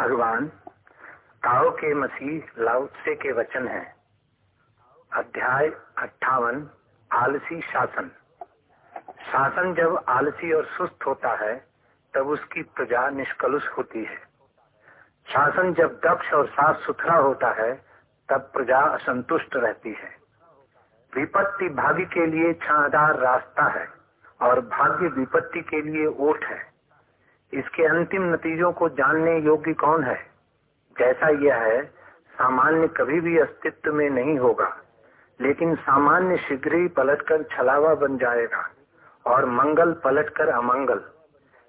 भगवान ताओ के मसीह लाउत्से के वचन हैं। अध्याय अट्ठावन, आलसी शासन। शासन जब आलसी और सुस्त होता है, तब उसकी प्रजा निष्कलुष होती है। शासन जब दक्ष और साफ़ सुथरा होता है, तब प्रजा असंतुष्ट रहती है। विपत्ति भाग्य के लिए छादार रास्ता है और भाग्य विपत्ति के लिए ओठ है। इसके अंतिम नतीजों को जानने योग्य कौन है? जैसा यह है, सामान्य कभी भी अस्तित्व में नहीं होगा, लेकिन सामान्य शीघ्र ही पलटकर छलावा बन जाएगा और मंगल पलटकर अमंगल।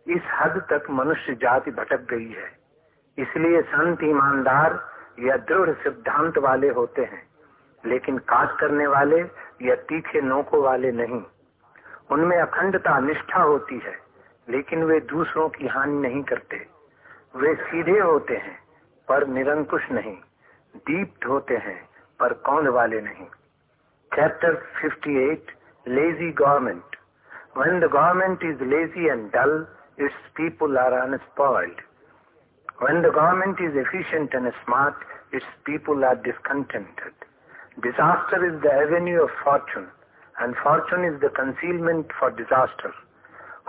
इस हद तक मनुष्य जाति भटक गई है। इसलिए संत, ईमानदार या दृढ़ सिद्धांत वाले होते हैं, लेकिन काट करने वाले या तीखे नोकों वाले नहीं। उनमें अखंडता निष्ठा होती है। लेकिन वे दूसरों की हानि नहीं करते। वे सीधे होते हैं, पर निरंकुश नहीं। दीप्त होते हैं, पर कौन वाले नहीं। Chapter 58 eight lazy government when the government is lazy and dull its people are unspoiled when the government is efficient and smart its people are discontented disaster is the avenue of fortune and fortune is the concealment for disaster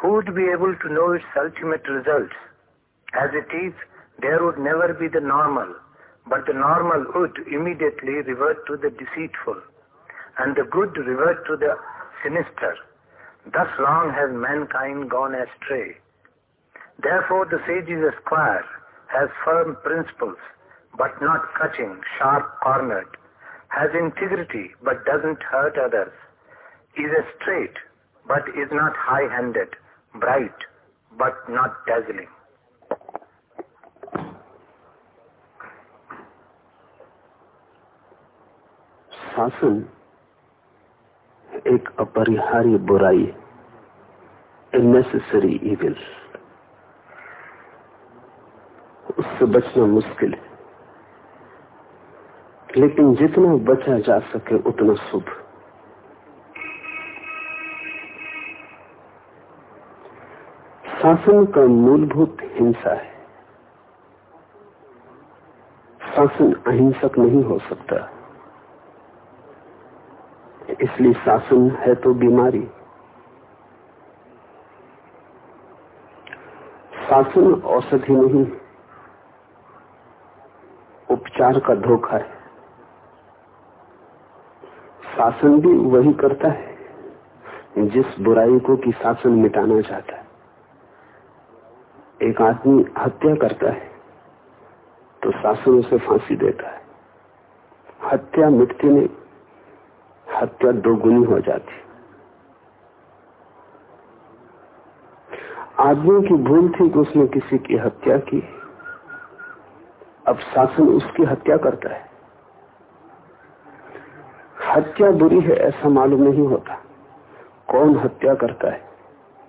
who would be able to know its ultimate results? As it is, there would never be the normal, but the normal would immediately revert to the deceitful, and the good revert to the sinister. Thus long has mankind gone astray. Therefore the sages square, has firm principles, but not cutting, sharp-cornered, has integrity, but doesn't hurt others, is a straight, but is not high-handed, bright, but not dazzling. शासन एक अपरिहार्य बुराई a necessary evil उससे बचना मुश्किल है। लेकिन जितना बचा जा सके, उतना शुभ। शासन का मूलभूत हिंसा है। शासन अहिंसक नहीं हो सकता। इसलिए शासन है तो बीमारी। शासन औषधि नहीं उपचार का धोखा है। शासन भी वही करता है, जिस बुराई को कि शासन मिटाना चाहता है। एक आदमी हत्या करता है तो शासन उसे फांसी देता है। हत्या मिटती नहीं, हत्या दोगुनी हो जाती। आदमी की भूल थी कि उसने किसी की हत्या की। अब शासन उसकी हत्या करता है। हत्या बुरी है, ऐसा मालूम नहीं होता। कौन हत्या करता है?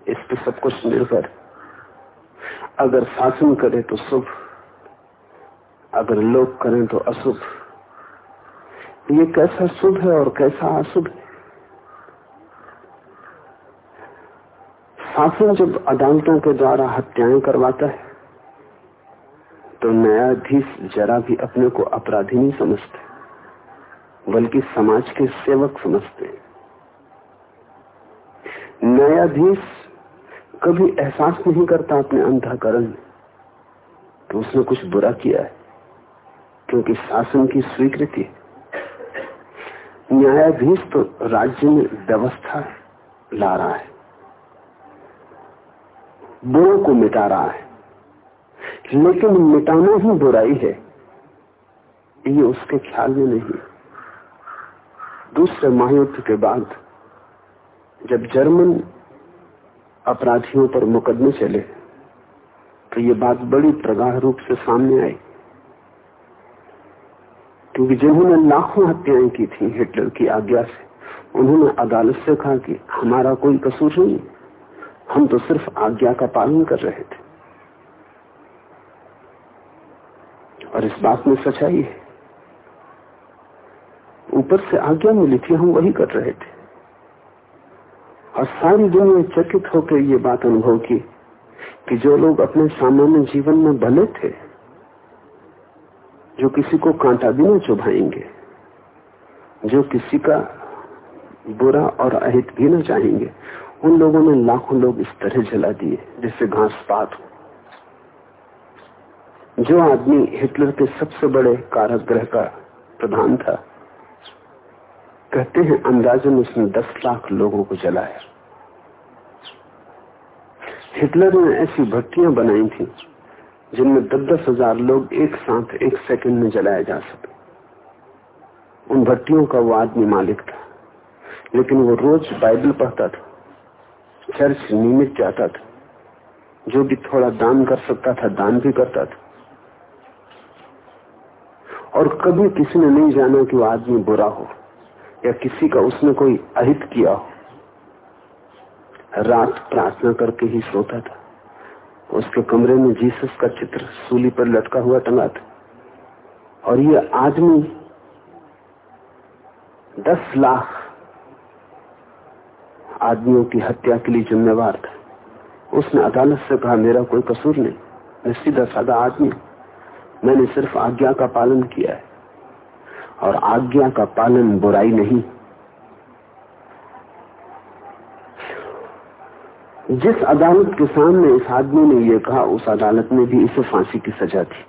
इस पर सब कुछ निर्भर है। अगर शासन करे तो शुभ, अगर लोग करें तो अशुभ। ये कैसा शुभ है और कैसा अशुभ है? शासन जब अदालतों के द्वारा हत्याएँ करवाता है तो न्यायाधीश जरा भी अपने को अपराधी नहीं समझते, बल्कि समाज के सेवक समझते न्यायाधीश कभी एहसास नहीं करता अपने अंधाकरण में। तो उसने कुछ बुरा किया है, क्योंकि शासन की स्वीकृति। न्यायाधीश तो राज्य में व्यवस्था ला रहा है। बुरों को मिटा रहा है। लेकिन मिटाना ही बुराई है। ये उसके ख्याल में नहीं। दूसरे महायुद्ध के बाद जब जर्मन अपराधियों पर मुकदमे चले। तो ये बात बड़ी प्रगाढ़ रूप से सामने आई। क्योंकि जिन्होंने लाखों हत्याएँ की थी हिटलर की आज्ञा से, उन्होंने अदालत से कहा कि हमारा कोई कसूर नहीं हम तो सिर्फ़ आज्ञा का पालन कर रहे थे। और इस बात में सच्चाई है। ऊपर से आज्ञा मिली थी, हम वही कर रहे थे। और सारी दुनिया चकित होकर ये बात अनुभव की कि जो लोग अपने सामान्य जीवन में भले थे, जो किसी को कांटा भी नहीं चुभाएँगे, जो किसी का बुरा और अहित भी न चाहेंगे, उन लोगों ने लाखों लोग इस तरह जला दिए जैसे घास पात हो। जो आदमी हिटलर के सबसे बड़े कारागृह का प्रधान था कहते हैं अंदाजन उसने दस लाख लोगों को जलाया। हिटलर ने ऐसी भट्टियाँ बनाई थी, जिनमें दस दस हज़ार लोग एक साथ एक सेकंड में जलाया जा सके। उन भट्टियों का वो आदमी मालिक था, लेकिन वो रोज बाइबल पढ़ता था, चर्च नियमित जाता था, जो भी थोड़ा दान कर सकता था, दान भी करता था। और कभी किसी ने नहीं जाना कि वो आदमी बुरा हो। या किसी का उसने कोई अहित किया हो, रात प्रार्थना करके ही सोता था। उसके कमरे में जीसस का चित्र सूली पर लटका हुआ टंगा था। और ये आदमी दस लाख आदमियों की हत्या के लिए जिम्मेवार था। उसने अदालत से कहा, मेरा कोई कसूर नहीं, मैं सीधा साधा आदमी मैंने सिर्फ़ आज्ञा का पालन किया है। और आज्ञा का पालन बुराई नहीं। जिस अदालत के सामने इस आदमी ने यह कहा, उस अदालत में भी इसे फांसी की सजा थी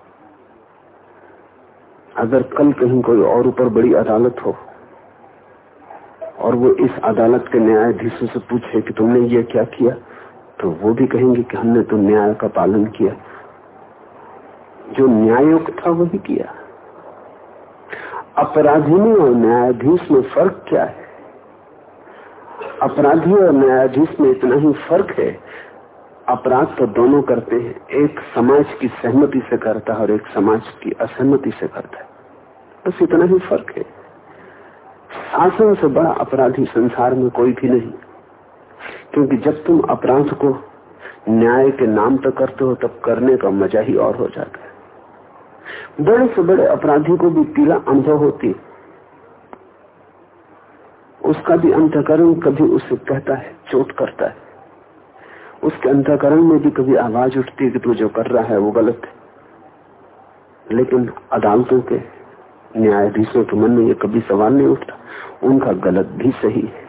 अगर कल कहीं कोई और ऊपर बड़ी अदालत हो, और वो इस अदालत के न्यायाधीशों से पूछे कि तुमने ये क्या किया तो वो भी कहेंगे कि हमने तो न्याय का पालन किया। जो न्यायुक्त था वही किया। अपराधी और न्यायाधीश में फ़र्क क्या है? अपराधी और न्यायाधीश में इतना ही फ़र्क है, अपराध तो दोनों करते हैं। एक समाज की सहमति से करता है और एक समाज की असहमति से करता है। बस इतना ही फ़र्क है। शासन से बड़ा अपराधी संसार में कोई भी नहीं। क्योंकि जब तुम अपराध को न्याय के नाम पर करते हो, तब करने का मज़ा ही और हो जाता है। बड़े से बड़े अपराधी को भी पीला अनुभव होती। है उसका भी अंतकरण कभी उसे कहता है, चोट करता है। उसके अंतकरण में भी कभी आवाज़ उठती है कि तू जो कर रहा है वो गलत है। लेकिन अदालतों के न्यायाधीशों के मन में ये कभी सवाल नहीं उठता, उनका गलत भी सही है।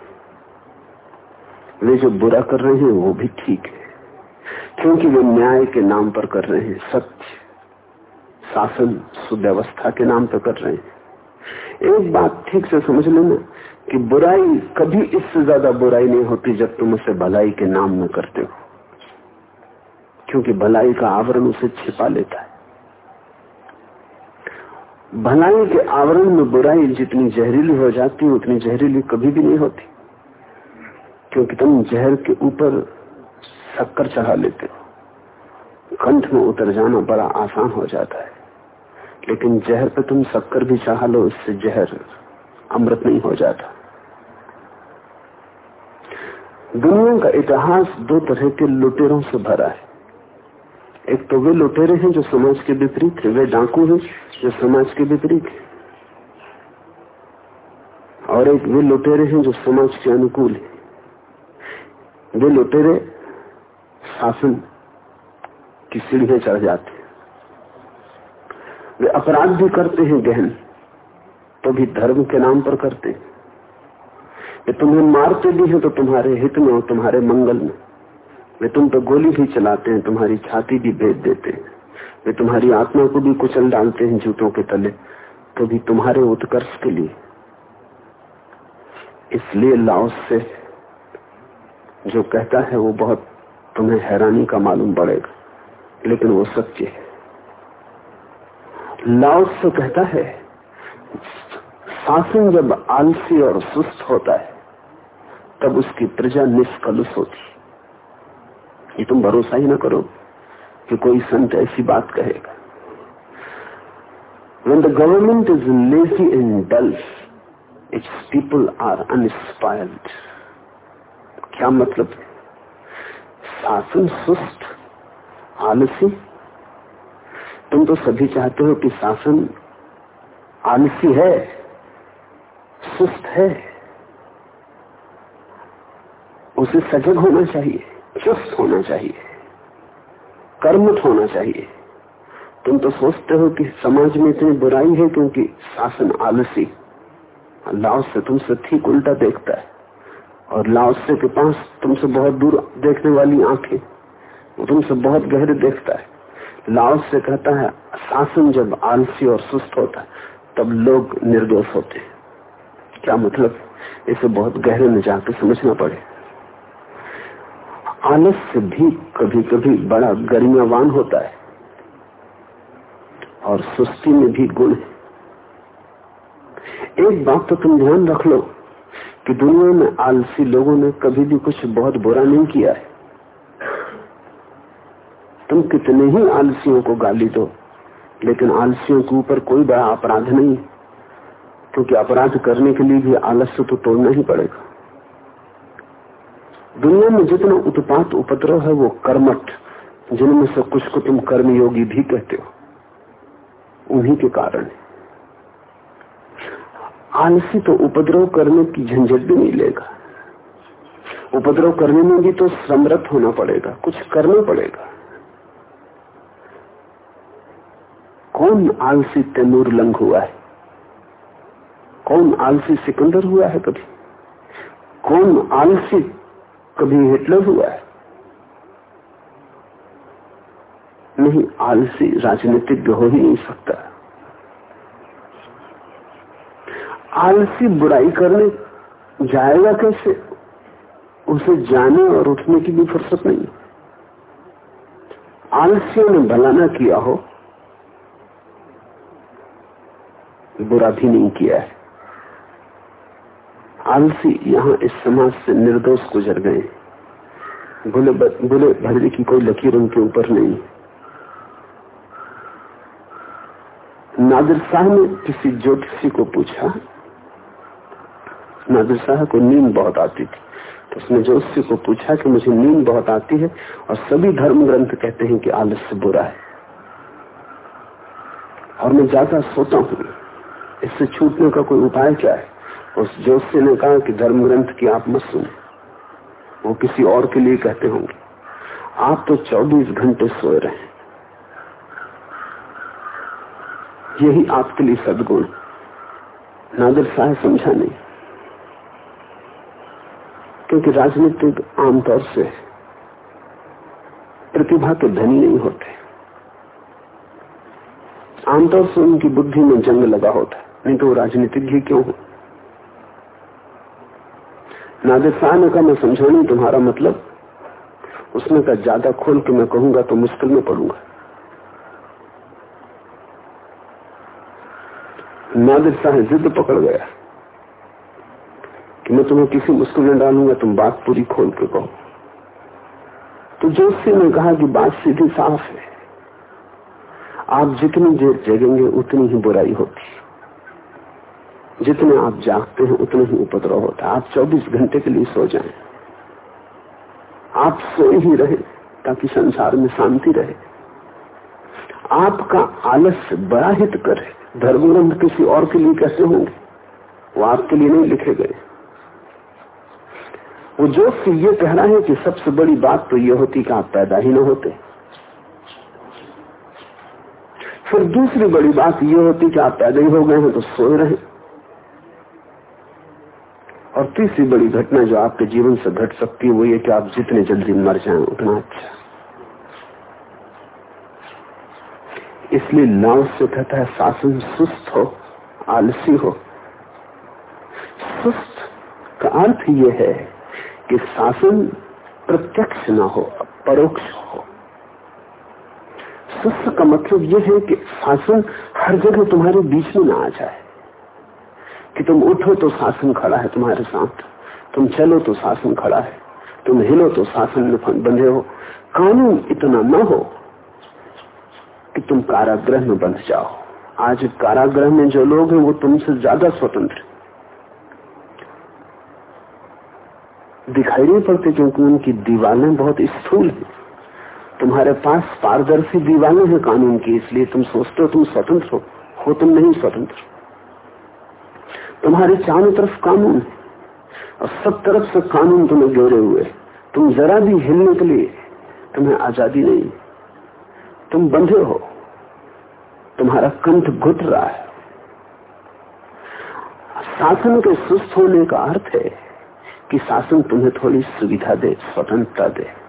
वे जो बुरा कर रहे हैं वो भी ठीक है, क्योंकि वे न्याय के नाम पर कर रहे हैं, सत्य। शासन सुव्यवस्था के नाम पर कर रहे हैं। एक बात ठीक से समझ लेना कि बुराई कभी इससे ज़्यादा बुराई नहीं होती जब तुम उसे भलाई के नाम में करते हो। क्योंकि भलाई का आवरण उसे छिपा लेता है। भलाई के आवरण में बुराई जितनी जहरीली हो जाती है, उतनी जहरीली कभी भी नहीं होती। क्योंकि तुम जहर के ऊपर शक्कर चढ़ा लेते हो। कंठ में उतर जाना बड़ा आसान हो जाता है। लेकिन जहर पे तुम शक्कर भी चाह लो इससे जहर अमृत नहीं हो जाता। दुनिया का इतिहास दो तरह के लुटेरों से भरा है। एक तो वे लुटेरे हैं जो समाज के विपरीत है, वे डाकू हैं जो समाज के विपरीत है। और एक वे लुटेरे हैं जो समाज के अनुकूल है। वे लुटेरे शासन की सीढ़ियाँ चढ़ जाते वे अपराध भी करते हैं गहन तो भी धर्म के नाम पर करते हैं। वे तुम्हें मारते भी हैं तो तुम्हारे हित में और तुम्हारे मंगल में। वे तुम पर गोली भी चलाते हैं, तुम्हारी छाती भी भेज देते हैं। वे तुम्हारी आत्मा को भी कुचल डालते हैं जूतों के तले तो भी तुम्हारे उत्कर्ष के लिए। इसलिए लाओस से जो कहता है वो बहुत तुम्हें हैरानी का मालूम पड़ेगा, लेकिन वो सच्चे है। लाओस से कहता है शासन जब आलसी और सुस्त होता है तब उसकी प्रजा निष्कलुष होती ये तुम भरोसा ही ना करो कि कोई संत ऐसी बात कहेगा। When the government is lazy and dull, its people are uninspired. क्या मतलब शासन सुस्त आलसी तुम तो सभी चाहते हो कि शासन आलसी है, सुस्त है। उसे सजग होना चाहिए, चुस्त होना चाहिए, कर्मठ होना चाहिए। तुम तो सोचते हो कि समाज में इतनी बुराई है क्योंकि शासन आलसी, लाओ से तुमसे ठीक उल्टा देखता है, और लाओसे के पास तुमसे बहुत दूर देखने वाली आँखें, वो तुमसे बहुत गहरे देखता है। लाओस से कहता है शासन जब आलसी और सुस्त होता है, तब लोग निर्दोष होते हैं। क्या मतलब? इसे बहुत गहरे में जाकर समझना पड़े। आलस्य भी कभी कभी बड़ा गरिमावान होता है, और सुस्ती में भी गुण है। एक बात तो तुम ध्यान रख लो, कि दुनिया में आलसी लोगों ने कभी भी कुछ बहुत बुरा नहीं किया है। तुम कितने ही आलसियों को गाली दो, लेकिन आलसियों के ऊपर कोई बड़ा अपराध नहीं क्योंकि अपराध करने के लिए भी आलस्य तो तोड़ना ही पड़ेगा। दुनिया में जितना उत्पात उपद्रव है, वो कर्मठ, जिनमें से कुछ को तुम कर्मयोगी भी कहते हो। उन्हीं के कारण आलसी तो उपद्रव करने की झंझट भी नहीं लेगा। उपद्रव करने में भी तो समृत होना पड़ेगा, कुछ करना पड़ेगा। कौन आलसी तैमूर लंग हुआ है? कौन आलसी सिकंदर हुआ है कभी? कौन आलसी कभी हिटलर हुआ है? नहीं, आलसी राजनीतिज्ञ हो ही नहीं सकता। आलसी बुराई करने जाएगा कैसे? उसे जाने और उठने की भी फुर्सत नहीं। आलसियों ने भलाना किया हो बुरा भी नहीं किया है। आलसी यहाँ इस समाज से निर्दोष गुजर गए। बुले बुले भरने की कोई लकीर उनके ऊपर नहीं। नादिर साहब ने किसी ज्योतिषी को पूछा। नादिर शाह को नींद बहुत आती थी। तो उसने ज्योतिषी को पूछा कि मुझे नींद बहुत आती है और सभी धर्म ग्रंथ कहते हैं कि आलस्य बुरा है। और मैं ज़्यादा सोता हूँ। इससे छूटने का कोई उपाय क्या है? उस जोशी ने कहा कि धर्म ग्रंथ की आप मत सुने। वो किसी और के लिए कहते होंगे। आप तो 24 घंटे सोए रहे यही आपके लिए सदगुण। नादिर साहब समझा नहीं। क्योंकि राजनीतिक आमतौर से प्रतिभा के धनी नहीं होते। आमतौर से उनकी बुद्धि में जंग लगा होता है। नहीं तो राजनीतिज्ञ क्यों हो? नादिर शाह ने कहा, मैं समझा नहीं तुम्हारा मतलब। उसने कहा, ज़्यादा खोल के मैं कहूँगा तो मुश्किल में पड़ूँगा। नादिर शाह जिद पकड़ गया कि मैं तुम्हें किसी मुश्किल में डालूँगा, तुम बात पूरी खोल के कहो। तो जोशी ने कहा कि बात सीधी साफ़ है। आप जितनी देर जगेंगे, उतनी ही बुराई होती जितने आप जागते हैं, उतने ही उपद्रव होता है। आप 24 घंटे के लिए सो जाएँ। आप सोए ही रहे, ताकि संसार में शांति रहे। आपका आलस्य बड़ा हित करे धर्मग्रंथ किसी और के लिए कैसे होंगे? वो आपके लिए नहीं लिखे गए। वो जो ये कह रहा है कि सबसे बड़ी बात तो ये होती कि आप पैदा ही ना होते। फिर दूसरी बड़ी बात यह होती कि आप पैदा ही हो गए हैं तो सोए रहे। और तीसरी बड़ी घटना जो आपके जीवन से घट सकती है, वो ये कि आप जितने जल्दी मर जाएँ, उतना अच्छा। इसलिए नाव से कहता है शासन सुस्त हो, आलसी हो। सुस्त का अर्थ यह है कि शासन प्रत्यक्ष न हो, परोक्ष हो। सुस्त का मतलब यह है कि शासन हर जगह तुम्हारे बीच में ना आ जाए। कि तुम उठो तो शासन खड़ा है तुम्हारे साथ। तुम चलो तो शासन खड़ा है। तुम हिलो तो शासन में बंधे हो। कानून इतना न हो कि तुम कारागृह में बंध जाओ। आज कारागृह में जो लोग हैं वो तुमसे ज़्यादा स्वतंत्र दिखाई नहीं पड़ते क्योंकि उनकी दीवारें बहुत स्थूल हैं। तुम्हारे पास पारदर्शी दीवारें हैं कानून की, इसलिए तुम सोचते हो तुम स्वतंत्र हो। हो तुम नहीं स्वतंत्र। तुम्हारे चारों तरफ़ कानून है, और सब तरफ़ से कानून तुम्हें घेरे हुए तुम जरा भी हिलने के लिए तुम्हें आज़ादी नहीं। तुम बंधे हो। तुम्हारा कंठ घुट रहा है। शासन के सुस्त होने का अर्थ है कि शासन तुम्हें थोड़ी सुविधा दे, स्वतंत्रता दे।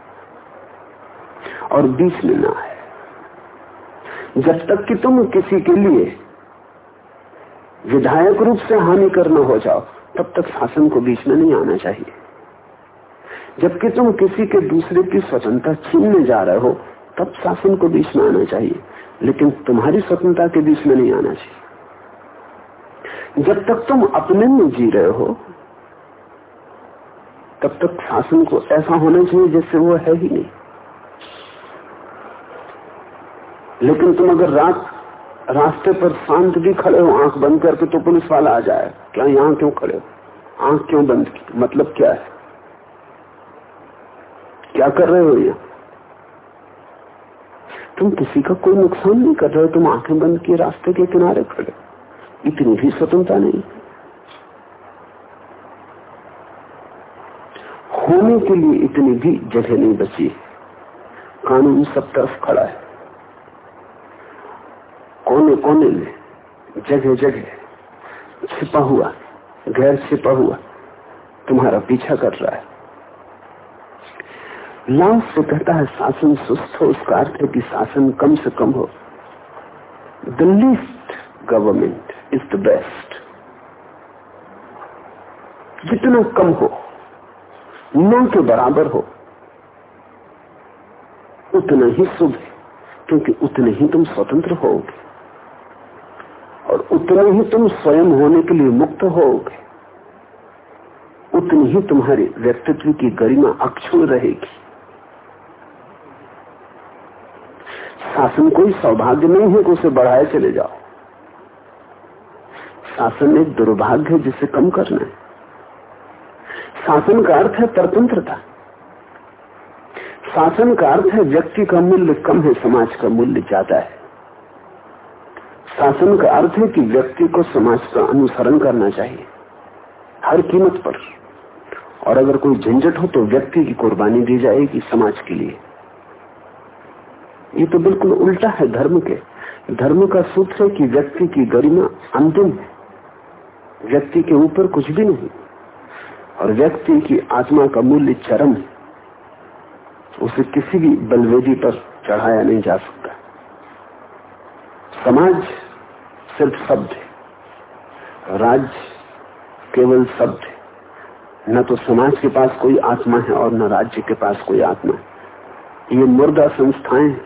और बीच में ना है। जब तक कि तुम किसी के लिए विधायक रूप से हानि करना हो जाओ, तब तक शासन को बीच में नहीं आना चाहिए। जबकि तुम किसी के दूसरे की स्वतंत्रता छीनने जा रहे हो, तब शासन को बीच में आना चाहिए, लेकिन तुम्हारी स्वतंत्रता के बीच में नहीं आना चाहिए। जब तक तुम अपने में जी रहे हो, तब तक शासन को ऐसा होना चाहिए जैसे वो है ही नहीं। लेकिन तुम अगर रात, रास्ते पर शांत भी खड़े हो, आँख बंद करके तो पुलिस वाला आ जाए। क्या यहाँ क्यों खड़े हो? आँख क्यों बंद की? मतलब क्या है? क्या कर रहे हो यहाँ तुम किसी का कोई नुकसान नहीं कर रहे हो, तुम आँखें बंद किए रास्ते के किनारे खड़े इतनी भी स्वतंत्रता नहीं। होने के लिए इतनी भी जगह नहीं बची। कानून सब तरफ़ खड़ा है। कोने कोने में, जगह जगह छिपा हुआ, गैर छिपा हुआ, तुम्हारा पीछा कर रहा है। लाभ से कहता है, शासन सुस्त हो, उसका अर्थ है कि शासन कम से कम हो। The least government is the best जितना कम हो, न के बराबर हो, उतना ही शुभ क्योंकि उतने ही तुम स्वतंत्र होगे। और उतने ही तुम स्वयं होने के लिए मुक्त होगे। उतनी ही तुम्हारे व्यक्तित्व की गरिमा अक्षुण रहेगी। शासन कोई सौभाग्य नहीं है कि उसे बढ़ाए चले जाओ। शासन एक दुर्भाग्य है जिसे कम करना है। शासन का अर्थ है परतंत्रता। शासन का अर्थ है व्यक्ति का मूल्य कम है, समाज का मूल्य ज़्यादा है। शासन का अर्थ है कि व्यक्ति को समाज का अनुसरण करना चाहिए, हर कीमत पर। और अगर कोई झंझट हो तो व्यक्ति की कुर्बानी दी जाएगी समाज के लिए। ये तो बिल्कुल उल्टा है धर्म के। धर्म का सूत्र है कि व्यक्ति की गरिमा अंतिम है। व्यक्ति के ऊपर कुछ भी नहीं। और व्यक्ति की आत्मा का मूल्य चरम है। उसे किसी भी बलवेदी पर चढ़ाया नहीं जा सकता। समाज सिर्फ़ शब्द है। राज केवल शब्द है। न तो समाज के पास कोई आत्मा है और न राज्य के पास कोई आत्मा है। ये मुर्दा संस्थाएँ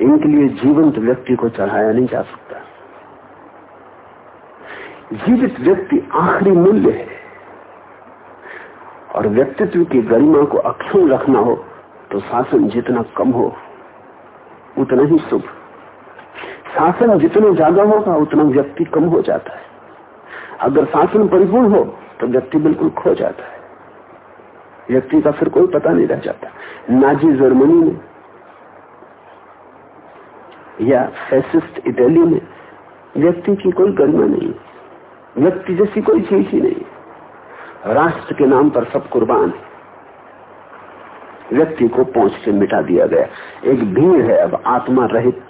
इनके लिए जीवंत व्यक्ति को चढ़ाया नहीं जा सकता। जीवित व्यक्ति आखिरी मूल्य है। और व्यक्तित्व की गरिमा को अक्षुण रखना हो तो शासन जितना कम हो, उतना ही शुभ। शासन जितना ज़्यादा होगा उतना व्यक्ति कम हो जाता है। अगर शासन परिपूर्ण हो तो व्यक्ति बिल्कुल खो जाता है। व्यक्ति का फिर कोई पता नहीं रह जाता। नाजी जर्मनी में या फैसिस्ट इटली में व्यक्ति की कोई गरिमा नहीं। व्यक्ति जैसी कोई चीज़ ही नहीं। राष्ट्र के नाम पर सब कुर्बान है। व्यक्ति को पहुँच से मिटा दिया गया। एक भीड़ है, अब आत्मा रहित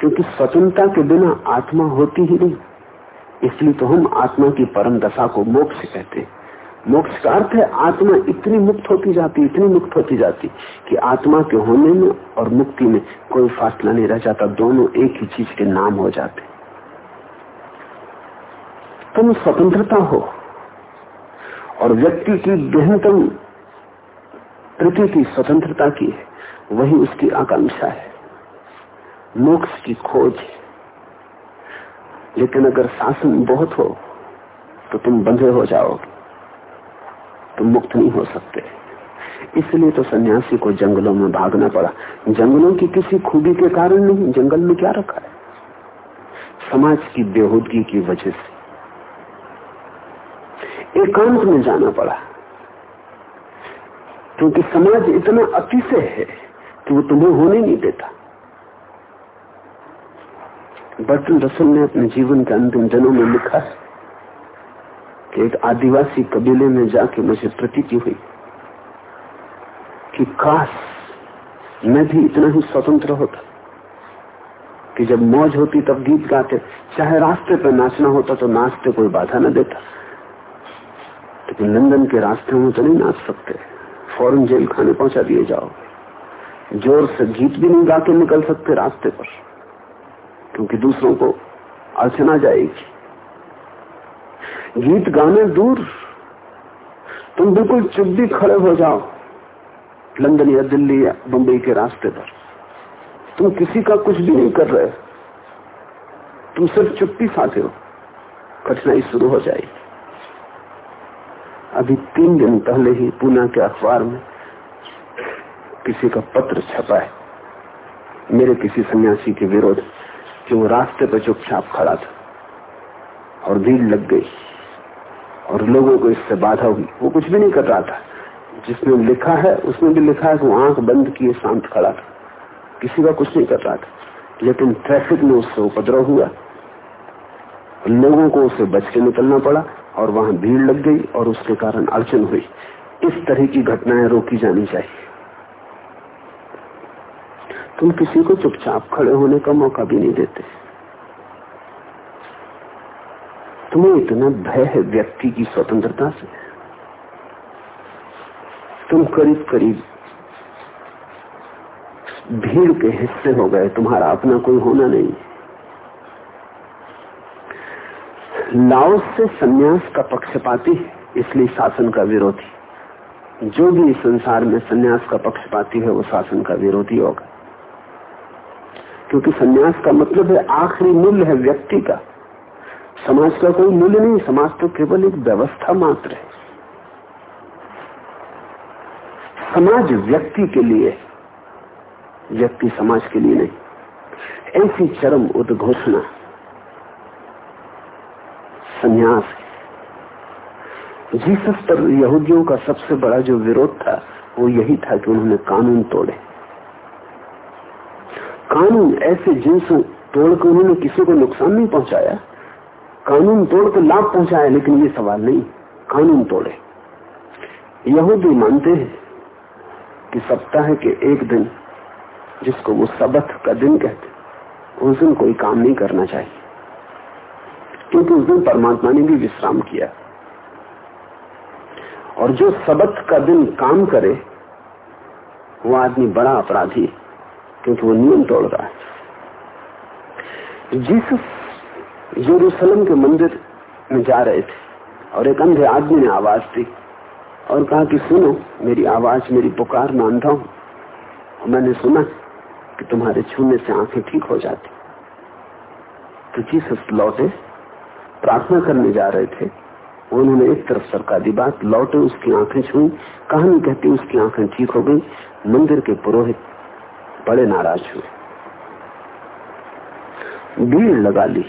क्योंकि स्वतंत्रता के बिना आत्मा होती ही नहीं। इसलिए तो हम आत्मा की परम दशा को मोक्ष कहते हैं। मोक्ष का अर्थ है आत्मा इतनी मुक्त होती जाती, इतनी मुक्त होती जाती कि आत्मा के होने में और मुक्ति में कोई फासला नहीं रह जाता, दोनों एक ही चीज़ के नाम हो जाते। तुम स्वतंत्रता हो और व्यक्ति की गहनतम प्रकृति स्वतंत्रता की है, वही उसकी आकांक्षा है। मोक्ष की खोज है। लेकिन अगर शासन बहुत हो तो तुम बंधे हो जाओगे। तुम मुक्त नहीं हो सकते। इसलिए तो सन्यासी को जंगलों में भागना पड़ा। जंगलों की किसी खूबी के कारण नहीं, जंगल में क्या रखा है? समाज की बेहूदगी की वजह से। एकांत में जाना पड़ा। क्योंकि समाज इतना अतिशय है कि वो तुम्हें होने नहीं देता। बर्टन रसल ने अपने जीवन के अंतिम दिनों में लिखा कि एक आदिवासी कबीले में जाके मुझे प्रतीति हुई कि काश मैं भी इतना ही स्वतंत्र होता, कि जब मौज होती तब गीत गाते, चाहे रास्ते पर नाचना होता तो नाचते कोई बाधा न देता। लेकिन लंदन के रास्ते में तो नहीं नाच सकते। फ़ौरन जेल खाने पहुँचा दिए जाओगे। ज़ोर से गीत भी नहीं गा के निकल सकते रास्ते पर। क्योंकि दूसरों को अड़चना जाएगी। गीत गाने दूर, तुम बिल्कुल चुप भी खड़े हो जाओ। लंदन या दिल्ली या बंबई के रास्ते पर। तुम किसी का कुछ भी नहीं कर रहे। तुम सिर्फ़ चुप्पी साथे हो। कठिनाई शुरू हो जाएगी। अभी तीन दिन पहले ही पूना के अखबार में किसी का पत्र छपा है। मेरे किसी सन्यासी के विरोध कि वो रास्ते पर चुपचाप खड़ा था और भीड़ लग गई और लोगों को इससे बाधा हुई। वो कुछ भी नहीं कर रहा था। जिसने लिखा है उसने भी लिखा है कि वो आँख बंद किए शांत खड़ा था। किसी का कुछ नहीं कर रहा था। लेकिन ट्रैफ़िक में उससे उपद्रव हुआ लोगों को उसे बच के निकलना पड़ा और वहाँ भीड़ लग गई और उसके कारण अड़चन हुई। इस तरह की घटनाएँ रोकी जानी चाहिए। तुम किसी को चुपचाप खड़े होने का मौका भी नहीं देते। तुम्हें इतना भय है व्यक्ति की स्वतंत्रता से? तुम करीब करीब भीड़ के हिस्से हो गए, तुम्हारा अपना कोई होना नहीं। लाओस से सन्यास का पक्षपाती इसलिए शासन का विरोधी। जो भी संसार में सन्यास का पक्षपाती है, वो शासन का विरोधी होगा। क्योंकि सन्यास का मतलब है आखिरी मूल्य है व्यक्ति का। समाज का कोई मूल्य नहीं, समाज तो केवल एक व्यवस्था मात्र है। समाज व्यक्ति के लिए, व्यक्ति समाज के लिए नहीं। ऐसी चरम उद्घोषणा, संन्यास जीसस पर यहूदियों का सबसे बड़ा जो विरोध था, वो यही था कि उन्होंने कानून तोड़े। कानून ऐसे जिनसे तोड़ के उन्होंने किसी को नुकसान नहीं पहुँचाया, कानून तोड़ के लाभ पहुँचाया, लेकिन ये सवाल नहीं, कानून तोड़े। यहूदी मानते हैं कि सप्ताह के एक दिन, जिसको वो सबत का दिन कहते उस दिन कोई काम नहीं करना चाहिए। क्योंकि उस दिन परमात्मा ने भी विश्राम किया। और जो सबत का दिन काम करे, वो आदमी बड़ा अपराधी है। क्योंकि वो नियम तोड़ रहा है। जीसस यरूशलेम के मंदिर में जा रहे थे और एक अंधे आदमी ने आवाज़ दी और कहा कि सुनो, मेरी आवाज़, मेरी पुकार मैं अंधा हूँ। मैंने सुना कि तुम्हारे छूने से आँखें ठीक हो जाती। तो जीसस लौटे, प्रार्थना करने जा रहे थे। उन्होंने एक तरफ़ सरका दी बात, लौटे, उसकी आँखें छुई। कहानी कहती, उसकी आँखें ठीक हो गई। मंदिर के पुरोहित बड़े नाराज़ हुए। भीड़ लगा ली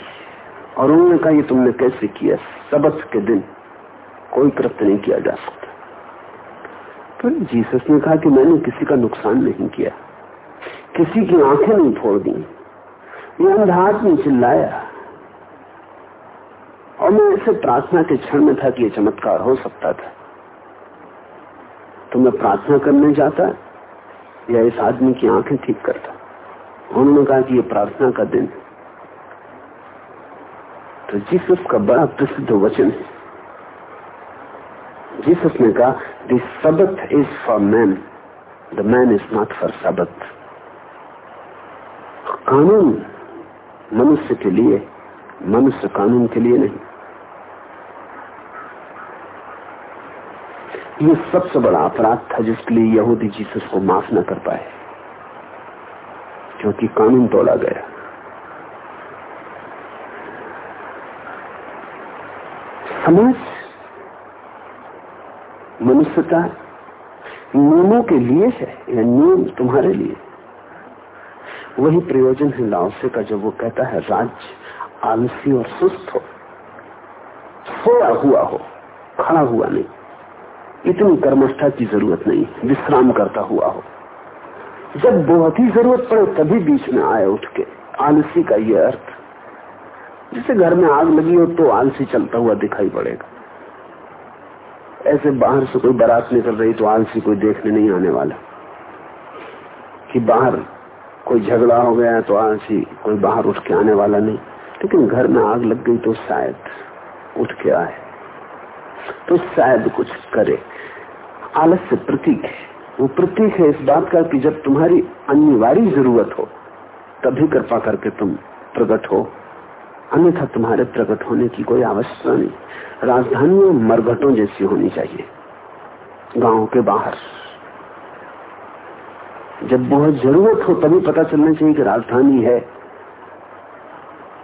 और उन्होंने कहा, ये तुमने कैसे किया? सबक के दिन कोई कृत्य नहीं किया जा सकता। तो जीसस ने कहा कि मैंने किसी का नुकसान नहीं किया। किसी की आँखें नहीं फोड़ दी। ये अंधा आदमी चिल्लाया। और मैं इसे प्रार्थना के क्षण में था कि यह चमत्कार हो सकता था। तो मैं प्रार्थना करने जाता या इस आदमी की आँखें ठीक करता। उन्होंने कहा कि ये प्रार्थना का दिन तो जीसस का बड़ा प्रसिद्ध वचन है। जीसस ने कहा the is for man the man is not for sabbath कानून मनुष्य के लिए, मनुष्य कानून के लिए नहीं। ये सबसे बड़ा अपराध था जिसके लिए यहूदी जीसस को माफ़ न कर पाए, क्योंकि कानून तोड़ा गया। समाज, मनुष्यता नियमों के लिए है, या नियम तुम्हारे लिए? वही प्रयोजन है लाओसे का, जब वो कहता है राज्य आलसी और सुस्त हो, सोया हुआ हो, खड़ा हुआ नहीं। इतनी कर्मष्ठा की ज़रूरत नहीं, विश्राम करता हुआ हो। जब बहुत ही ज़रूरत पड़े, तभी बीच में आए उठ के आलसी का ये अर्थ, जैसे घर में आग लगी हो तो आलसी चलता हुआ दिखाई पड़ेगा। ऐसे बाहर से कोई बारात निकल रही तो आलसी कोई देखने नहीं आने वाला। कि बाहर कोई झगड़ा हो गया तो आलसी कोई बाहर उठ के आने वाला नहीं। लेकिन घर में आग लग गई तो शायद उठ के आए। तो शायद कुछ करे। आलस्य प्रतीक है। वो प्रतीक है इस बात का कि जब तुम्हारी अनिवार्य ज़रूरत हो, तभी कृपा करके तुम प्रकट हो। अन्यथा तुम्हारे प्रकट होने की कोई आवश्यकता नहीं। राजधानियों मरघटों जैसी होनी चाहिए। गाँव के बाहर। जब बहुत ज़रूरत हो, तभी पता चलना चाहिए कि राजधानी है।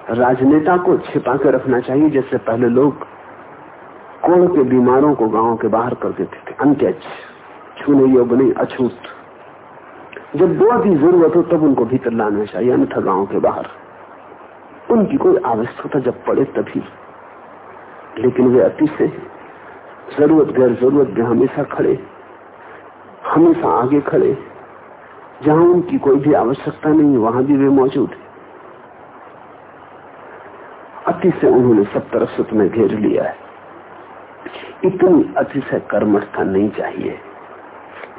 राजनेता को छिपा कर रखना चाहिए, जैसे पहले लोग कोड़ के बीमारों को गाँव के बाहर कर देते थे। अंत्यज। छूने योग नहीं अछूत। जब बहुत ही ज़रूरत हो, तब उनको भीतर लाना चाहिए, अन्यथा गाँव के बाहर। उनकी कोई आवश्यकता जब पड़े तभी। लेकिन वे अति से ज़रूरत गैर ज़रूरत भी हमेशा खड़े, हमेशा आगे खड़े। जहाँ उनकी कोई भी आवश्यकता नहीं, वहाँ भी वे मौजूद है। अति से उन्होंने सब तरफ़ से तुम्हें घेर लिया है। इतनी अतिशय कर्मठता नहीं चाहिए।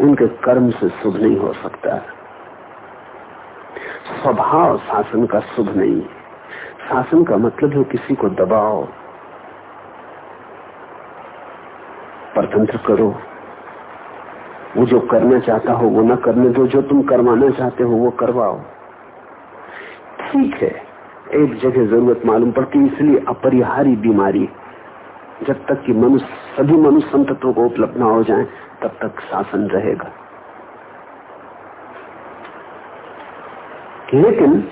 उनके कर्म से शुभ नहीं हो सकता। स्वभाव शासन का शुभ नहीं। है शासन का मतलब है किसी को दबाओ। परतंत्र करो। वो जो करना चाहता हो, वो ना करने दो। जो तुम करवाना चाहते हो, वो करवाओ। ठीक है, एक जगह ज़रूरत मालूम पड़ती, इसलिए अपरिहारी बीमारी जब तक कि मनुष्य, सभी मनुष्य संतत्वों को उपलब्ध ना हो जाए, तब तक शासन रहेगा। लेकिन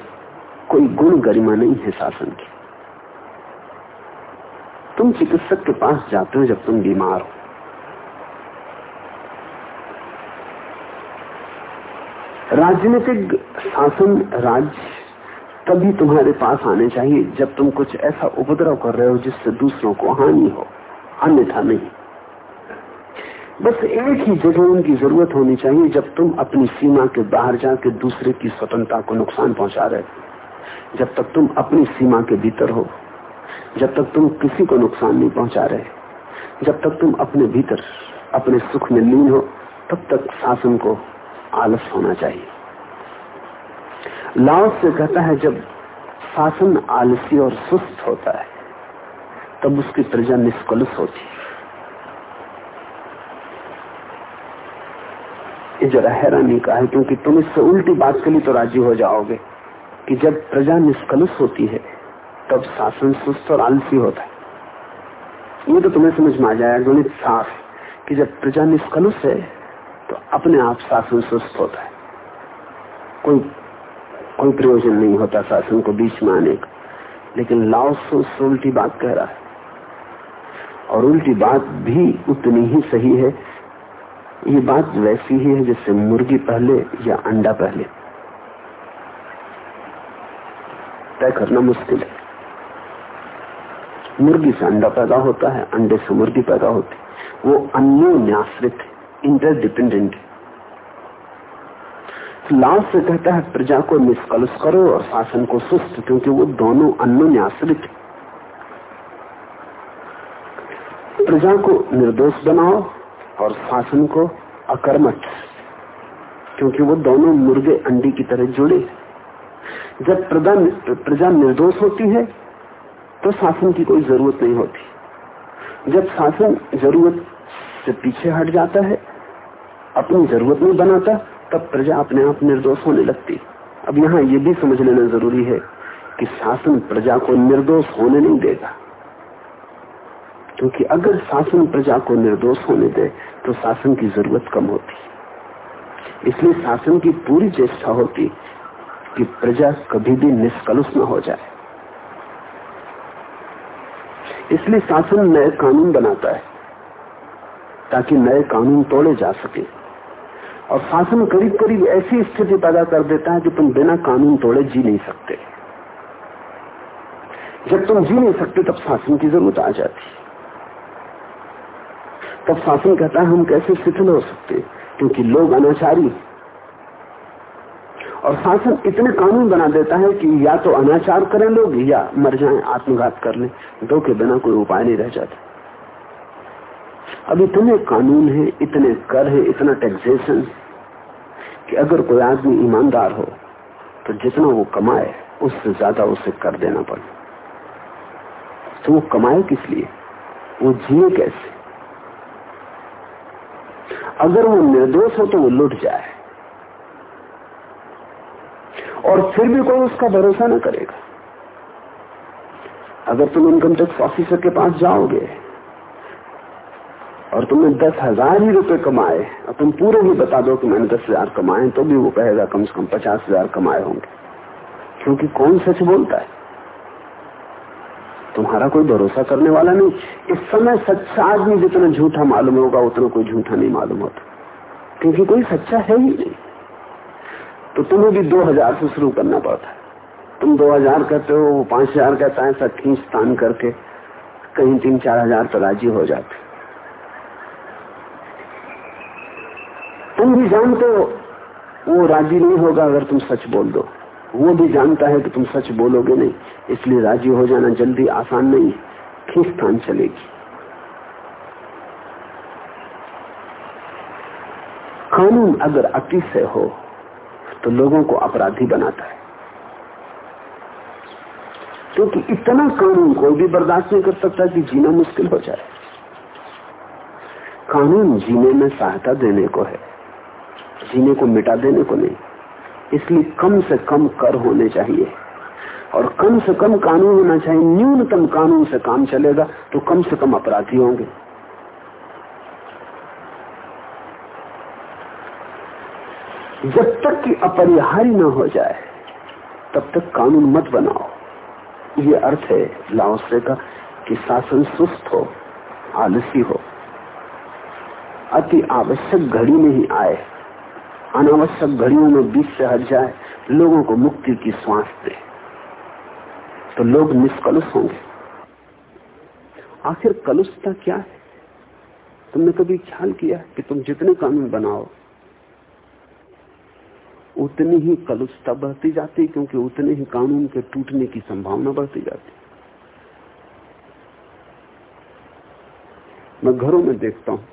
कोई गुण गरिमा नहीं है शासन की। तुम चिकित्सक के पास जाते हो जब तुम बीमार हो। राजनीतिक शासन राज्य तभी तुम्हारे पास आने चाहिए जब तुम कुछ ऐसा उपद्रव कर रहे हो जिससे दूसरों को हानि हो, अन्यथा नहीं। बस एक ही जगह उनकी ज़रूरत होनी चाहिए जब तुम अपनी सीमा के बाहर जाके दूसरे की स्वतंत्रता को नुकसान पहुँचा रहे हो। जब तक तुम अपनी सीमा के भीतर हो, जब तक तुम किसी को नुकसान नहीं पहुँचा रहे, जब तक तुम अपने भीतर, अपने सुख में लीन हो, तब तक शासन को आलस होना चाहिए। लाओ से कहता है, जब शासन आलसी और सुस्त होता है, तब उसकी प्रजा निष्कलुष होती है। जरा हैरानी का है, क्योंकि तुम इससे उल्टी बात के लिए तो राज़ी हो जाओगे कि जब प्रजा निष्कलुष होती है, तब शासन सुस्त और आलसी होता है। ये तो तुम्हें समझ में आ जाएगा, गणित साफ़ कि जब प्रजा निष्कलुष है तो अपने आप शासन सुस्त होता है। कोई कोई प्रयोजन नहीं होता शासन को बीच में आने का। लेकिन लाओ उल्टी बात कह रहा है। और उल्टी बात भी उतनी ही सही है। ये बात वैसी ही है जैसे मुर्गी पहले या अंडा पहले। तय करना मुश्किल है। मुर्गी से अंडा पैदा होता है, अंडे से मुर्गी पैदा होती वो अन्योन्याश्रित इंटरडिपेंडेंट लाभ से कहता है, प्रजा को निष्कलुष करो और शासन को सुस्त, क्योंकि वो दोनों अन्य आश्रित प्रजा को निर्दोष बनाओ और शासन को अकर्मठ, क्योंकि वो दोनों मुर्गे अंडी की तरह जुड़े जब प्रजा प्रजा निर्दोष होती है तो शासन की कोई ज़रूरत नहीं होती। जब शासन ज़रूरत से पीछे हट जाता है, अपनी ज़रूरत नहीं बनाता तब प्रजा अपने आप निर्दोष होने लगती। अब यहाँ ये भी समझ लेना ज़रूरी है कि शासन प्रजा को निर्दोष होने नहीं देगा। क्योंकि अगर शासन प्रजा को निर्दोष होने दे तो शासन की ज़रूरत कम होती। इसलिए शासन की पूरी चेष्टा होती कि प्रजा कभी भी निष्कलुष न हो जाए। इसलिए शासन नए कानून बनाता है, ताकि नए कानून तोड़े जा सके। और शासन करीब करीब ऐसी स्थिति पैदा कर देता है कि तुम बिना कानून तोड़े जी नहीं सकते। जब तुम जी नहीं सकते, तब शासन की ज़रूरत आ जाती। तब शासन कहता है, हम कैसे शिथिल हो सकते, क्योंकि लोग अनाचारी और शासन इतने कानून बना देता है कि या तो अनाचार करें लोग, या मर जाएँ, आत्मघात कर लें। दो के बिना कोई उपाय नहीं रह जाता। अब इतने कानून है, इतने कर है, इतना टैक्सेशन कि अगर कोई आदमी ईमानदार हो तो जितना वो कमाए, उससे ज़्यादा उसे कर देना पड़े। तो वो कमाए किस लिए? वो जिए कैसे? अगर वो निर्दोष हो तो वो लुट जाए। और फिर भी कोई उसका भरोसा न करेगा। अगर तुम इनकम टैक्स ऑफिसर के पास जाओगे और तुमने दस हज़ार ही रुपए कमाए। और तुम पूरे ही बता दो कि मैंने दस हज़ार कमाए तो भी वो कहेगा कम से कम पचास हज़ार कमाए होंगे। क्योंकि कौन सच बोलता है? तुम्हारा कोई भरोसा करने वाला नहीं। इस समय सच्चा आदमी जितना झूठा मालूम होगा, उतना कोई झूठा नहीं मालूम होता। क्योंकि कोई सच्चा है ही नहीं। तो तुम्हें भी दो हज़ार से शुरू करना पड़ता है। तुम दो हज़ार कहते हो, वो पाँच हज़ार कहता है सब खींच तान करके कहीं तीन चार हज़ार पर राज़ी हो जाते। तुम भी जानते हो। वो राज़ी नहीं होगा अगर तुम सच बोल दो। वो भी जानता है कि तुम सच बोलोगे नहीं। इसलिए राज़ी हो जाना जल्दी आसान नहीं खींचतान चलेगी। कानून अगर अति से हो तो लोगों को अपराधी बनाता है। क्योंकि तो इतना कानून कोई भी बर्दाश्त नहीं कर सकता कि जीना मुश्किल हो जाए। कानून जीने में सहायता देने को है। जीने को मिटा देने को नहीं। इसलिए कम से कम कर होने चाहिए। और कम से कम कानून होना चाहिए, न्यूनतम कानून से काम चलेगा तो कम से कम अपराधी होंगे। जब तक कि अपरिहार्य न हो जाए, तब तक कानून मत बनाओ। ये अर्थ है लाओसे का, कि शासन सुस्त हो, आलसी हो। अति आवश्यक घड़ी में ही आए। अनावश्यक घड़ियों में बीच से हट जाए, लोगों को मुक्ति की श्वास दे। तो लोग निष्कलुष होंगे। आखिर कलुषता क्या है? तुमने कभी ख्याल किया कि तुम जितने कानून बनाओ, उतनी ही कलुषता बढ़ती जाती क्योंकि उतने ही कानून के टूटने की संभावना बढ़ती जाती मैं घरों में देखता हूँ।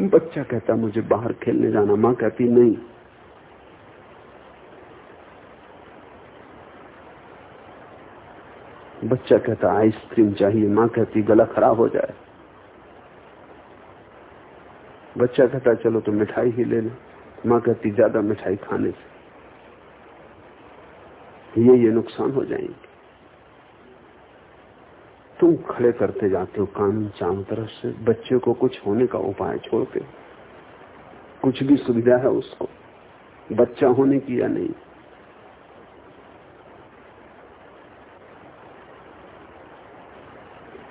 बच्चा कहता मुझे बाहर खेलने जाना। माँ कहती, नहीं। बच्चा कहता, आइसक्रीम चाहिए। माँ कहती, गला खराब हो जाए। बच्चा कहता, चलो तो मिठाई ही ले लो। माँ कहती, ज़्यादा मिठाई खाने से ये ये नुकसान हो जाएँगे। तुम खड़े करते जाते हो कानून चारों तरफ़ से। बच्चे को कुछ होने का उपाय छोड़ते कुछ भी सुविधा है उसको। बच्चा होने की या नहीं।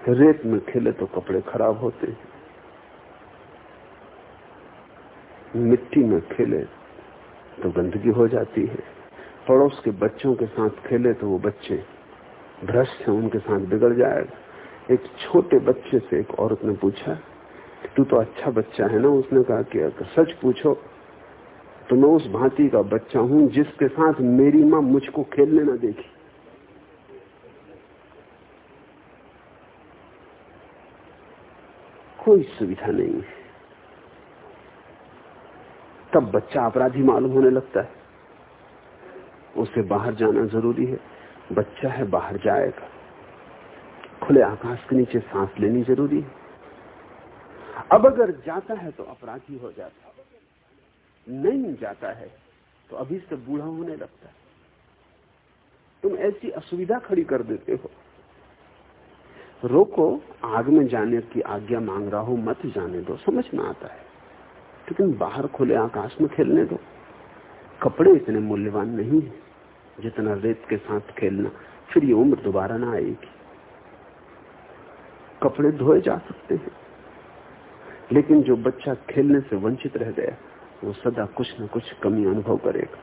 रेत में खेले तो कपड़े खराब होते हैं। मिट्टी में खेले तो गंदगी हो जाती है। पड़ोस के बच्चों के साथ खेले तो वो बच्चे भ्रष्ट है, उनके साथ बिगड़ जाएगा एक छोटे बच्चे से एक औरत ने पूछा, तू तो अच्छा बच्चा है ना? उसने कहा कि अगर सच पूछो तो मैं उस भांति का बच्चा हूँ जिसके साथ मेरी माँ मुझको खेलने ना देखी। कोई सुविधा नहीं है। तब बच्चा अपराधी मालूम होने लगता है। उसे बाहर जाना ज़रूरी है। बच्चा है, बाहर जाएगा। खुले आकाश के नीचे सांस लेनी ज़रूरी है। अब अगर जाता है तो अपराधी हो जाता है। नहीं जाता है तो अभी से बूढ़ा होने लगता है। तुम ऐसी असुविधा खड़ी कर देते हो। रोको, आग में जाने की आज्ञा मांग रहा हो, मत जाने दो, समझ में आता है। लेकिन बाहर खुले आकाश में खेलने दो। कपड़े इतने मूल्यवान नहीं है। जितना रेत के साथ खेलना, फिर ये उम्र दोबारा ना आएगी। कपड़े धोए जा सकते हैं, लेकिन जो बच्चा खेलने से वंचित रह गया, वो सदा कुछ न कुछ कमी अनुभव करेगा।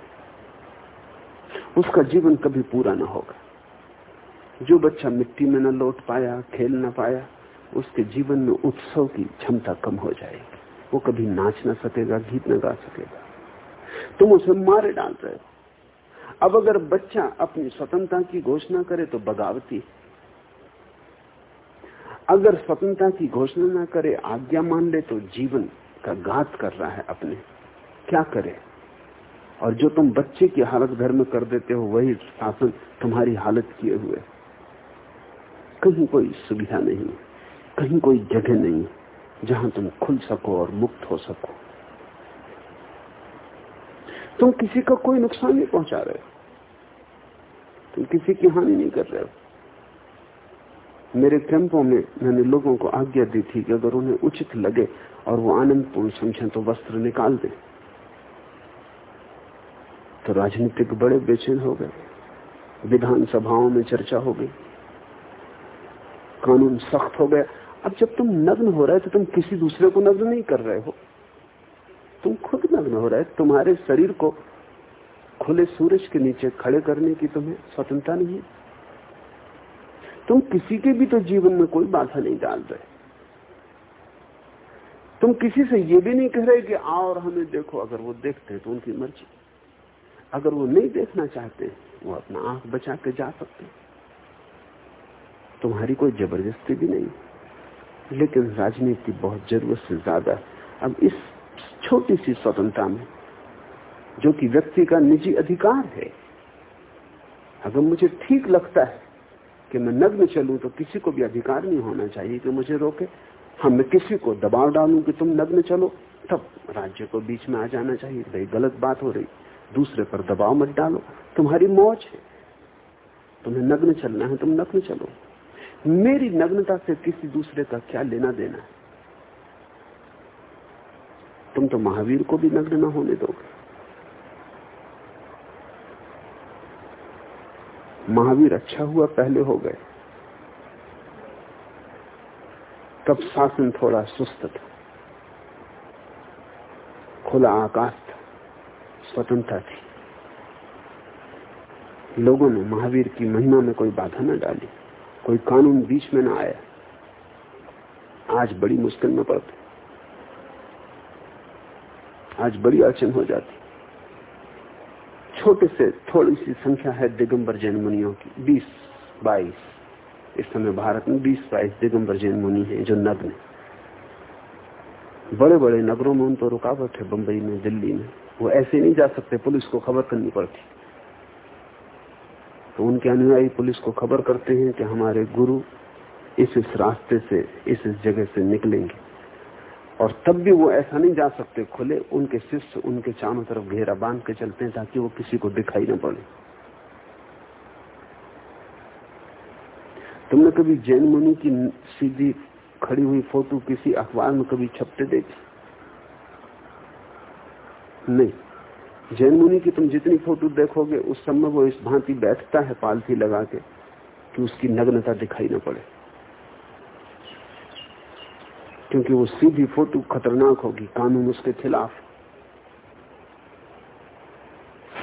उसका जीवन कभी पूरा ना होगा। जो बच्चा मिट्टी में न लौट पाया, खेल ना पाया, उसके जीवन में उत्सव की क्षमता कम हो जाएगी। वो कभी नाच ना सकेगा, गीत ना गा सकेगा। तुम उसे मारे डाल रहे हो। अब अगर बच्चा अपनी स्वतंत्रता की घोषणा करे तो बगावती अगर स्वतंत्रता की घोषणा ना करे, आज्ञा मान ले तो जीवन का घात कर रहा है अपने। क्या करे? और जो तुम बच्चे की हालत घर में कर देते हो, वही शासन तुम्हारी हालत किए हुए। कहीं कोई सुविधा नहीं, कहीं कोई जगह नहीं, जहाँ तुम खुल सको और मुक्त हो सको। तुम किसी का कोई नुकसान नहीं पहुँचा रहे तुम किसी की हानि नहीं कर रहे हो। मेरे कैंपों में मैंने लोगों को आज्ञा दी थी कि अगर उन्हें उचित लगे और वो आनंदपूर्ण समझें तो वस्त्र निकाल दें। तो राजनीतिक बड़े बेचैन हो गए। विधानसभाओं में चर्चा हो गई। कानून सख्त हो गया। अब जब तुम नग्न हो रहे तो तुम किसी दूसरे को नग्न नहीं कर रहे हो। तुम खुद नग्न हो रहे तुम्हारे शरीर को खुले सूरज के नीचे खड़े करने की तुम्हें स्वतंत्रता नहीं है। तुम किसी के भी तो जीवन में कोई बाधा नहीं डाल रहे। तुम किसी से ये भी नहीं कह रहे कि आओ और हमें देखो, अगर वो देखते हैं तो उनकी मर्ज़ी। अगर वो नहीं देखना चाहते, वो अपना आँख बचा के जा सकते तुम्हारी कोई ज़बरदस्ती भी नहीं। लेकिन राजनीति बहुत ज़रूरत से ज़्यादा अब इस छोटी सी स्वतंत्रता में जो कि व्यक्ति का निजी अधिकार है। अगर मुझे ठीक लगता है कि मैं नग्न चलूँ तो किसी को भी अधिकार नहीं होना चाहिए कि मुझे रोके। हम मैं किसी को दबाव डालूं कि तुम नग्न चलो, तब राज्य को बीच में आ जाना चाहिए। भाई, गलत बात हो रही। दूसरे पर दबाव मत डालो। तुम्हारी मौज है। तुम्हें नग्न चलना है, तुम नग्न चलो। मेरी नग्नता से किसी दूसरे का क्या लेना देना है? तुम तो महावीर को भी नग्न न होने दोगे। महावीर अच्छा हुआ, पहले हो गए। तब शासन थोड़ा सुस्त था। खुला आकाश था, स्वतंत्रता थी। लोगों ने महावीर की महिमा में कोई बाधा न डाली, कोई कानून बीच में न आया। आज बड़ी मुश्किल में पड़ते। आज बड़ी अड़चन हो जाती। छोटे से, थोड़ी सी संख्या है दिगंबर जैन मुनियों की, बीस, बाईस। इस समय भारत में बीस, बाईस दिगंबर जैन मुनि है जो नग्न बड़े बड़े नगरों में उन पर रुकावट है, बंबई में, दिल्ली में। वो ऐसे नहीं जा सकते, पुलिस को खबर करनी पड़ती। तो उनके अनुयायी पुलिस को खबर करते हैं कि हमारे गुरु इस इस रास्ते से इस इस जगह से निकलेंगे। और तब भी वो ऐसा नहीं जा सकते खुले, उनके शिष्य उनके चारों तरफ़ घेरा बाँध के चलते हैं ताकि वो किसी को दिखाई ना पड़े। तुमने कभी जैन मुनि की सीधी खड़ी हुई फ़ोटो किसी अखबार में कभी छपते देखी? नहीं। जैन मुनि की तुम जितनी फ़ोटो देखोगे, उस समय वो इस भांति बैठता है पालथी लगा के कि उसकी नग्नता दिखाई ना पड़े। क्योंकि वो सीधी फ़ोटो खतरनाक होगी, कानून उसके खिलाफ।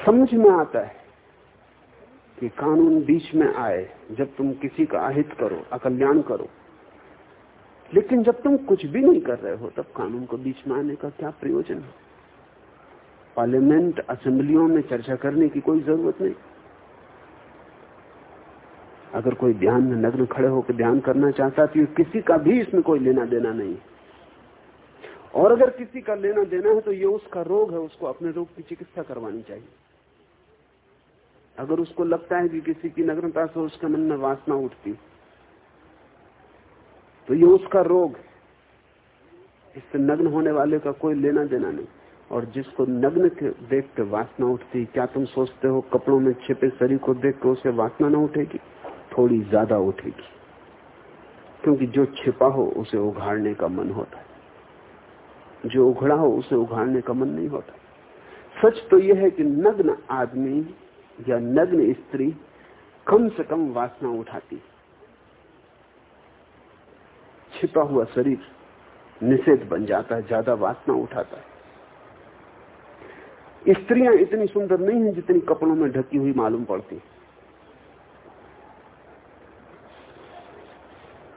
समझ में आता है कि कानून बीच में आए, जब तुम किसी का अहित करो, अकल्याण करो। लेकिन जब तुम कुछ भी नहीं कर रहे हो, तब कानून को बीच में आने का क्या प्रयोजन है? पार्लियामेंट असेंबलियों में चर्चा करने की कोई ज़रूरत नहीं। अगर कोई ध्यान में नग्न खड़े होकर ध्यान करना चाहता तो किसी का भी इसमें कोई लेना देना नहीं और अगर किसी का लेना देना है तो ये उसका रोग है, उसको अपने रोग की चिकित्सा करवानी चाहिए। अगर उसको लगता है कि किसी की नग्नता से उसके मन में वासना उठती तो ये उसका रोग है। इससे नग्न होने वाले का कोई लेना देना नहीं। और जिसको नग्न के देख के वासना उठती, क्या तुम सोचते हो कपड़ों में छिपे शरीर को देख के उसे वासना ना उठेगी? थोड़ी ज़्यादा उठेगी। क्योंकि जो छिपा हो, उसे उघाड़ने का मन होता है। जो उघड़ा हो, उसे उघाड़ने का मन नहीं होता। सच तो यह है कि नग्न आदमी या नग्न स्त्री कम से कम वासना उठाती छिपा हुआ शरीर निषेध बन जाता है, ज़्यादा वासना उठाता है। स्त्रियाँ इतनी सुंदर नहीं है जितनी कपड़ों में ढकी हुई मालूम पड़ती है।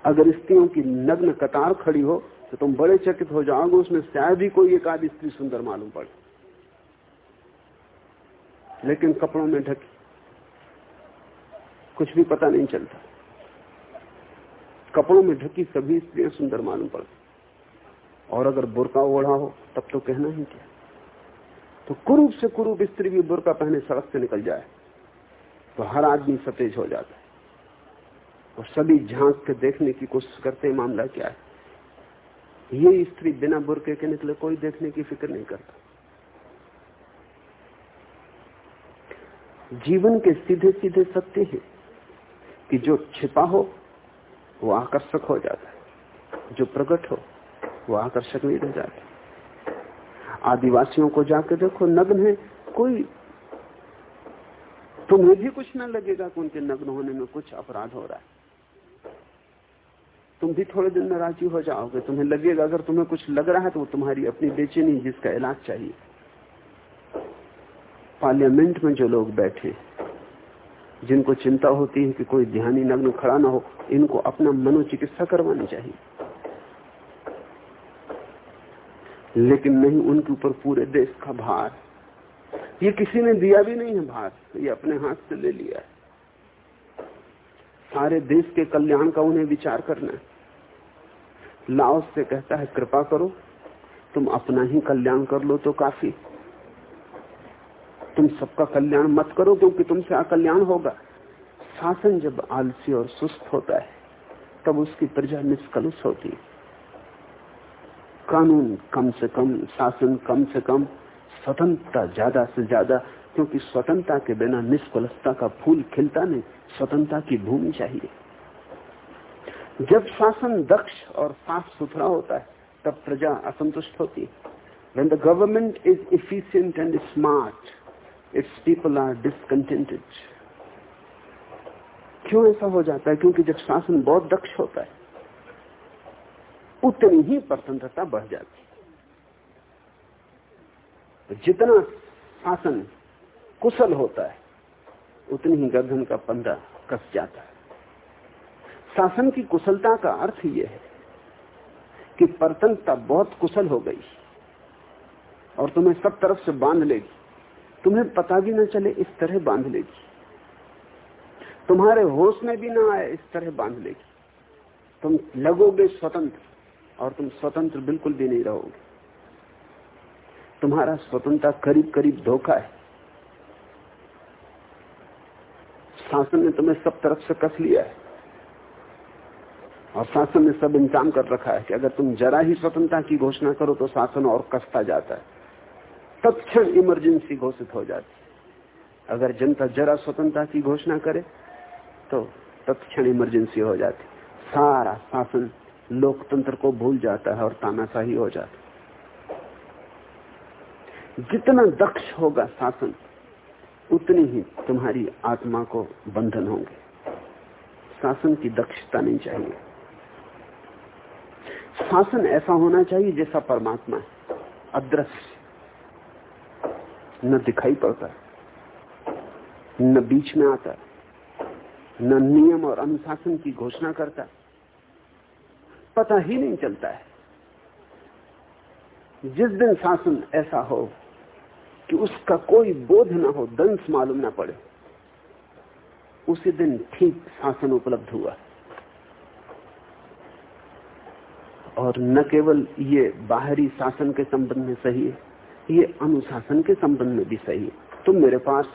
अगर स्त्रियों की नग्न कतार खड़ी हो तो तुम बड़े चकित हो जाओगे, उसमें शायद ही कोई एक आदि स्त्री सुंदर मालूम पड़े। लेकिन कपड़ों में ढकी, कुछ भी पता नहीं चलता। कपड़ों में ढकी सभी स्त्रियाँ सुंदर मालूम पड़ती और अगर बुरका ओढ़ा हो, तब तो कहना ही क्या? तो कुरूप से कुरूप स्त्री भी बुरका पहने सड़क से निकल जाए तो हर आदमी सतेज हो जाता है। और सभी झाँक के देखने की कोशिश करते हैं, मामला क्या है? ये स्त्री बिना बुरके के निकले, कोई देखने की फ़िक्र नहीं करता। जीवन के सीधे सीधे सत्य है कि जो छिपा हो, वो आकर्षक हो जाता है। जो प्रकट हो, वो आकर्षक नहीं रह जाता। आदिवासियों को जाकर देखो, नग्न है, कोई तुम्हें भी कुछ ना लगेगा कि उनके नग्न होने में कुछ अपराध हो रहा है। तुम भी थोड़े दिन में राज़ी हो जाओगे। तुम्हें लगेगा, अगर तुम्हें कुछ लग रहा है तो वो तुम्हारी अपनी बेचैनी जिसका इलाज चाहिए। पार्लियामेंट में जो लोग बैठे, जिनको चिंता होती है कि कोई ध्यानी नग्न खड़ा ना हो, इनको अपना मनोचिकित्सा करवानी चाहिए। लेकिन नहीं, उनके ऊपर पूरे देश का भार। ये किसी ने दिया भी नहीं है भार, ये अपने हाथ से ले लिया है। सारे देश के कल्याण का उन्हें विचार करना है। लाओस से कहता है, कृपा करो, तुम अपना ही कल्याण कर लो तो काफ़ी। तुम सबका कल्याण मत करो क्योंकि तुमसे अकल्याण होगा। शासन जब आलसी और सुस्त होता है, तब उसकी प्रजा निष्कलुष होती है। कानून कम से कम, शासन कम से कम, स्वतंत्रता ज़्यादा से ज़्यादा क्योंकि स्वतंत्रता के बिना निष्कलता का फूल खिलता नहीं स्वतंत्रता की भूमि चाहिए। जब शासन दक्ष और साफ़ सुथरा होता है तब प्रजा असंतुष्ट होती है। When the government is efficient and smart, its people. क्यों ऐसा हो जाता है? क्योंकि जब शासन बहुत दक्ष होता है उतनी ही स्वतंत्रता बढ़ जाती है। जितना शासन कुशल होता है, उतनी ही गर्दन का पंदा कस जाता है। शासन की कुशलता का अर्थ यह है कि परतंत्रता बहुत कुशल हो गई और तुम्हें सब तरफ़ से बाँध लेगी। तुम्हें पता भी ना चले इस तरह बाँध लेगी। तुम्हारे होश में भी ना आए इस तरह बाँध लेगी। तुम लगोगे स्वतंत्र और तुम स्वतंत्र बिल्कुल भी नहीं रहोगे। तुम्हारा स्वतंत्रता करीब करीब धोखा है। शासन ने तुम्हें सब तरफ़ से कस लिया है। और शासन ने सब इंतज़ाम कर रखा है कि अगर तुम जरा ही स्वतंत्रता की घोषणा करो तो शासन और कसता जाता है। तत्क्षण इमरजेंसी घोषित हो जाती अगर जनता जरा स्वतंत्रता की घोषणा करे तो तत्क्षण इमरजेंसी हो जाती सारा शासन लोकतंत्र को भूल जाता है और तानाशाही हो जाता जितना दक्ष होगा शासन उतनी ही तुम्हारी आत्मा को बंधन होंगे। शासन की दक्षता नहीं चाहिए। शासन ऐसा होना चाहिए जैसा परमात्मा है। अदृश्य। न दिखाई पड़ता न बीच में आता न नियम और अनुशासन की घोषणा करता पता ही नहीं चलता है। जिस दिन शासन ऐसा हो कि उसका कोई बोध ना हो, दंश मालूम ना पड़े। उसी दिन ठीक शासन उपलब्ध हुआ। और न केवल ये बाहरी शासन के संबंध में सही है, ये अनुशासन के संबंध में भी सही है। तुम मेरे पास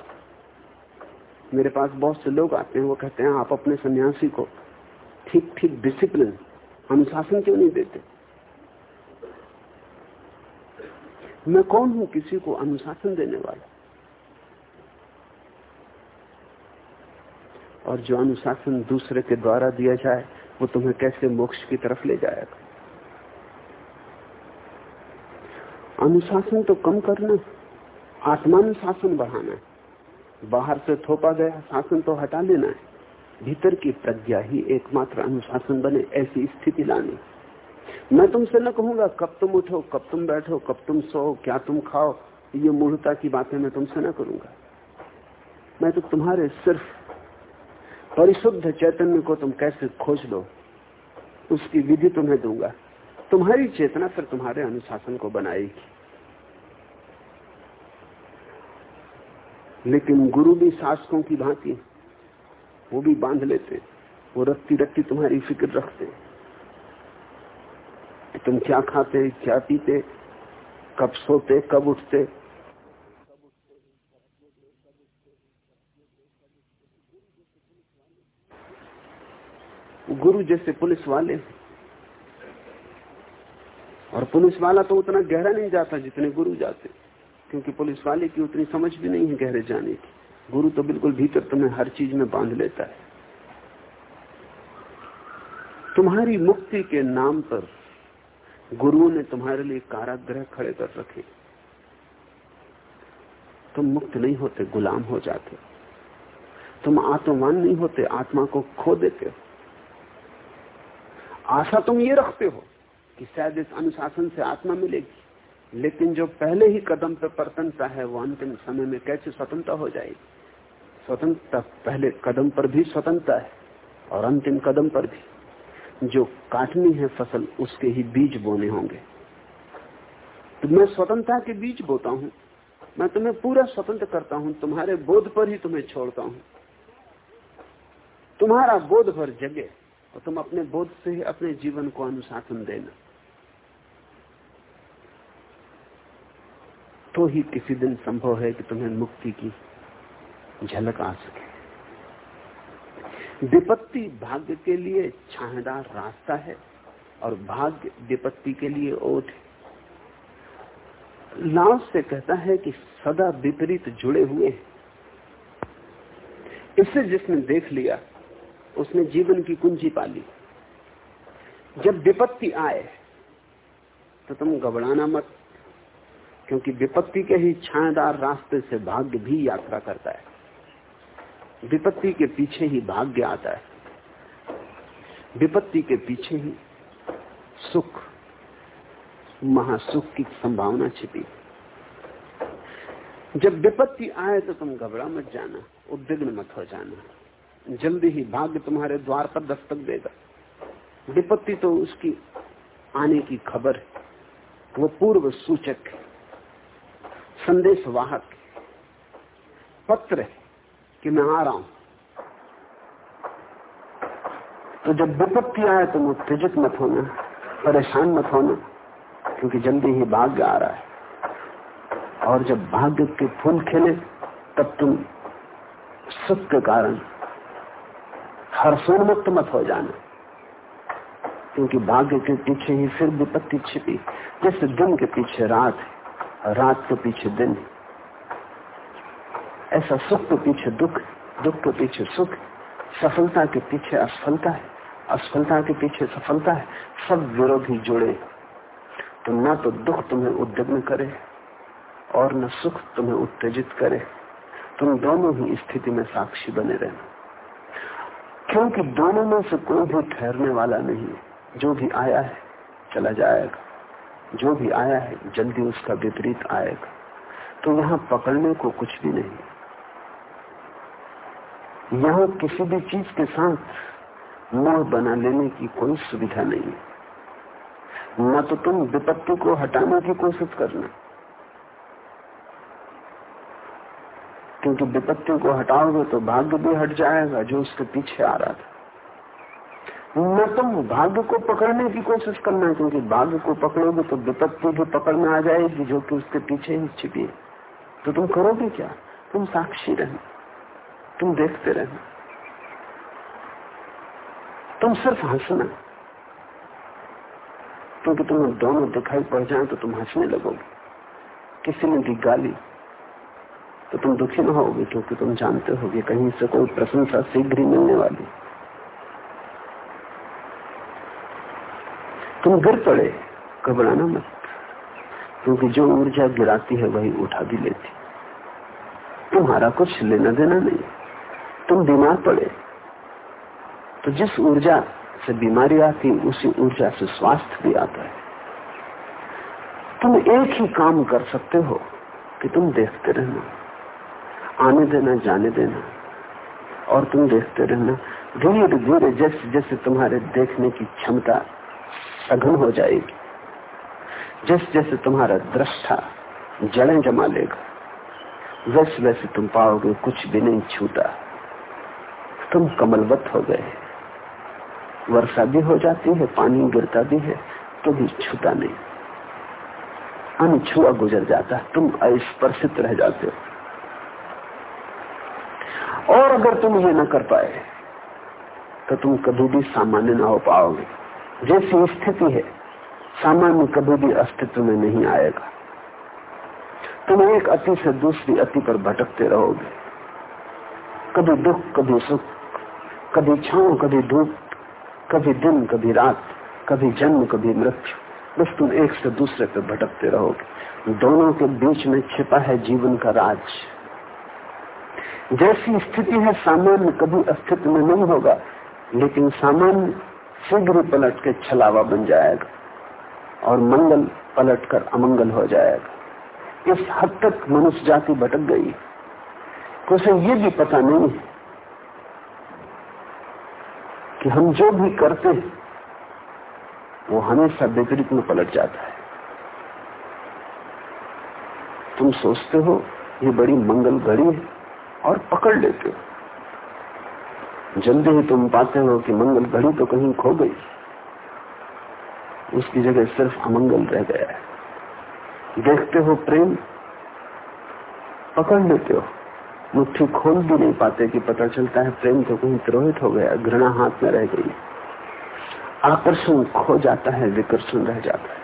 मेरे पास बहुत से लोग आते हैं, वो कहते हैं, आप अपने सन्यासी को ठीक ठीक डिसिप्लिन अनुशासन क्यों नहीं देते? मैं कौन हूँ किसी को अनुशासन देने वाला? और जो अनुशासन दूसरे के द्वारा दिया जाए, वो तुम्हें कैसे मोक्ष की तरफ़ ले जाएगा? अनुशासन तो कम करना, आत्मानुशासन बढ़ाना है। बाहर से थोपा गया, शासन तो हटा लेना है। भीतर की प्रज्ञा ही एकमात्र अनुशासन बने, ऐसी स्थिति लानी। मैं तुमसे न कहूँगा, कब तुम उठो, कब तुम बैठो, कब तुम सो, क्या तुम खाओ, ये मूर्ता की बातें मैं तुमसे न करूँगा। मैं तो तुम्हारे सिर्फ़ परिशुद्ध चैतन्य को तुम कैसे खोज लो, उसकी विधि तुम्हें दूँगा। तुम्हारी चेतना फिर तुम्हारे अनुशासन को बनाएगी। लेकिन गुरु भी शासकों की भांति, वो भी बाँध लेते, वो रत्ती रत्ती तुम्हारी फ़िक्र रखते। तुम क्या खाते, क्या पीते, कब सोते, कब उठते? गुरु जैसे पुलिस वाले और पुलिस वाला तो उतना गहरा नहीं जाता जितने गुरु जाते। क्योंकि पुलिस वाले की उतनी समझ भी नहीं है गहरे जाने की। गुरु तो बिल्कुल भीतर तुम्हें हर चीज़ में बाँध लेता है। तुम्हारी मुक्ति के नाम पर गुरुओं ने तुम्हारे लिए काराग्रह खड़े कर रखे। तुम मुक्त नहीं होते, गुलाम हो जाते। तुम आत्मवान नहीं होते, आत्मा को खो देते हो। आशा तुम ये रखते हो कि शायद इस अनुशासन से आत्मा मिलेगी। लेकिन जो पहले ही कदम पर परतनता है, वो अंतिम समय में कैसे स्वतंत्रता हो जाएगी? स्वतंत्रता पहले कदम पर भी स्वतंत्रता है और अंतिम कदम पर भी। जो काटनी है फ़सल, उसके ही बीज बोने होंगे। तो मैं स्वतंत्रता के बीज बोता हूँ। मैं तुम्हें पूरा स्वतंत्र करता हूँ। तुम्हारे बोध पर ही तुम्हें छोड़ता हूँ। तुम्हारा बोध भर जगे और तुम अपने बोध से ही अपने जीवन को अनुशासन देना। तो ही किसी दिन संभव है कि तुम्हें मुक्ति की झलक आ सके। विपत्ति भाग्य के लिए छाहेदार रास्ता है और भाग्य विपत्ति के लिए है। लाव से कहता है कि सदा विपरीत जुड़े हुए हैं। इसे जिसने देख लिया, उसने जीवन की कुंजी पाली। जब विपत्ति आए तो तुम घबराना मत, क्योंकि विपत्ति के ही छायादार रास्ते से भाग्य भी यात्रा करता है। विपत्ति के पीछे ही भाग्य आता है। विपत्ति के पीछे ही सुख, महासुख की संभावना छिपी। जब विपत्ति आए तो तुम घबरा मत जाना, उद्विग्न मत हो जाना। जल्दी ही भाग्य तुम्हारे द्वार पर दस्तक देगा। विपत्ति तो उसकी आने की खबर वो पूर्व सूचक है संदेश वाहक पत्र है। कि मैं आ रहा हूँ। तो जब विपत्ति आए तो उत्तेजित मत होना, परेशान मत होना, क्योंकि जल्दी ही भाग्य आ रहा है। और जब भाग्य के फूल खिले, तब तुम सुख के कारण हर्षोन्मुक्त मत हो जाना। क्योंकि भाग्य के पीछे ही फिर विपत्ति छिपी, जैसे दिन के पीछे रात है, रात के पीछे दिन ऐसा सुख के पीछे दुख दुख के पीछे सुख। सफलता के पीछे असफलता है, असफलता के पीछे सफलता है, सब विरोधी जुड़े। तो न तो दुख तुम्हें उद्यम करे, और न सुख तुम्हें उत्तेजित करे। तुम दोनों ही स्थिति में साक्षी बने रहना। क्योंकि दोनों में से कोई भी ठहरने वाला नहीं है। जो भी आया है, चला जाएगा। जो भी आया है, जल्दी उसका विपरीत आएगा। तो यहाँ पकड़ने को कुछ भी नहीं। यहाँ किसी भी चीज़ के साथ मोह बना लेने की कोई सुविधा नहीं है। न तो तुम विपत्ति को हटाने की कोशिश करना। क्योंकि विपत्ति को हटाओगे तो भाग्य भी हट जाएगा जो उसके पीछे आ रहा था। न तुम भाग्य को पकड़ने की कोशिश करना, क्योंकि भाग्य को पकड़ोगे तो विपत्ति भी पकड़ में आ जाएगी, जो कि उसके पीछे ही छिपी है। तो तुम करोगे क्या? तुम साक्षी रहना तुम देखते रहना तुम सिर्फ़ हंसना। क्योंकि तुम्हें दोनों दिखाई पड़ जाए तो तुम हंसने लगोगे। किसी ने दी गाली तो तुम दुखी न होगे, क्योंकि तुम जानते होगे, कहीं से कोई प्रशंसा शीघ्र ही मिलने वाली। तुम गिर पड़े, घबराना मत, क्योंकि जो ऊर्जा गिराती है, वही उठा भी लेती। तुम्हारा कुछ लेना देना नहीं। तुम बीमार पड़े। तो जिस ऊर्जा से बीमारी आती, उसी ऊर्जा से स्वास्थ्य भी आता है। तुम एक ही काम कर सकते हो कि तुम देखते रहना। आने देना, जाने देना। और तुम देखते रहना। धीरे धीरे जैसे जैसे तुम्हारे देखने की क्षमता सघन हो जाएगी, जैसे जैसे तुम्हारा दृष्टा जड़ें जमा लेगा, वैसे वैसे तुम पाओगे कुछ भी नहीं छूटा तुम कमलवत हो गए वर्षा भी हो जाती है, पानी गिरता भी है तो भी छूता नहीं। अनछुआ गुजर जाता है तुम अस्पर्शित रह जाते हो। और अगर तुम ये न कर पाए तो तुम कभी भी सामान्य ना हो पाओगे। जैसी स्थिति है, सामान्य कभी भी अस्तित्व में नहीं आएगा। तुम एक अति से दूसरी अति पर भटकते रहोगे। कभी दुख, कभी सुख कभी छाव, कभी धूप, कभी दिन, कभी रात, कभी जन्म, कभी मृत्यु। बस तुम एक से दूसरे पे भटकते रहोगे। दोनों के बीच में छिपा है जीवन का राज। जैसी स्थिति है, सामान्य कभी अस्तित्व में नहीं होगा, लेकिन सामान्य शीघ्र पलट के छलावा बन जाएगा और मंगल पलट कर अमंगल हो जाएगा। इस हद तक मनुष्य जाति भटक गई उसे ये भी पता नहीं है कि हम जो भी करते हैं, वो हमेशा विपरीत में पलट जाता है। तुम सोचते हो, ये बड़ी मंगल घड़ी है और पकड़ लेते हो। जल्दी ही तुम पाते हो कि मंगल घड़ी तो कहीं खो गई। उसकी जगह सिर्फ़ अमंगल रह गया है। देखते हो प्रेम, पकड़ लेते हो। मुट्ठी खोल भी नहीं पाते कि पता चलता है प्रेम तो कहीं द्रोहित हो गया, घृणा हाथ में रह गई। आकर्षण खो जाता है, विकर्षण रह जाता है।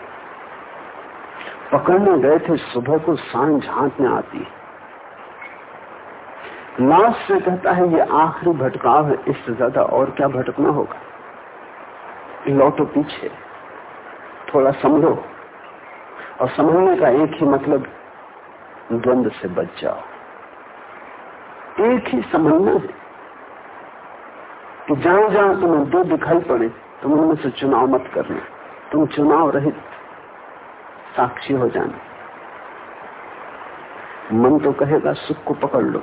पकड़ने गए थे, सुबह को साँझ हाथ में आती। लाश से कहता है, ये आखिरी भटकाव है, इससे ज़्यादा और क्या भटकना होगा? लौटो पीछे, थोड़ा समझो। और समझने का एक ही मतलब द्वंद से बच जाओ। एक ही समझना है कि जहाँ जहाँ तुम्हें दो दिखाई पड़े, तुम उनमें से चुनाव मत करना। तुम चुनाव रहित साक्षी हो जाना। मन तो कहेगा, सुख को पकड़ लो।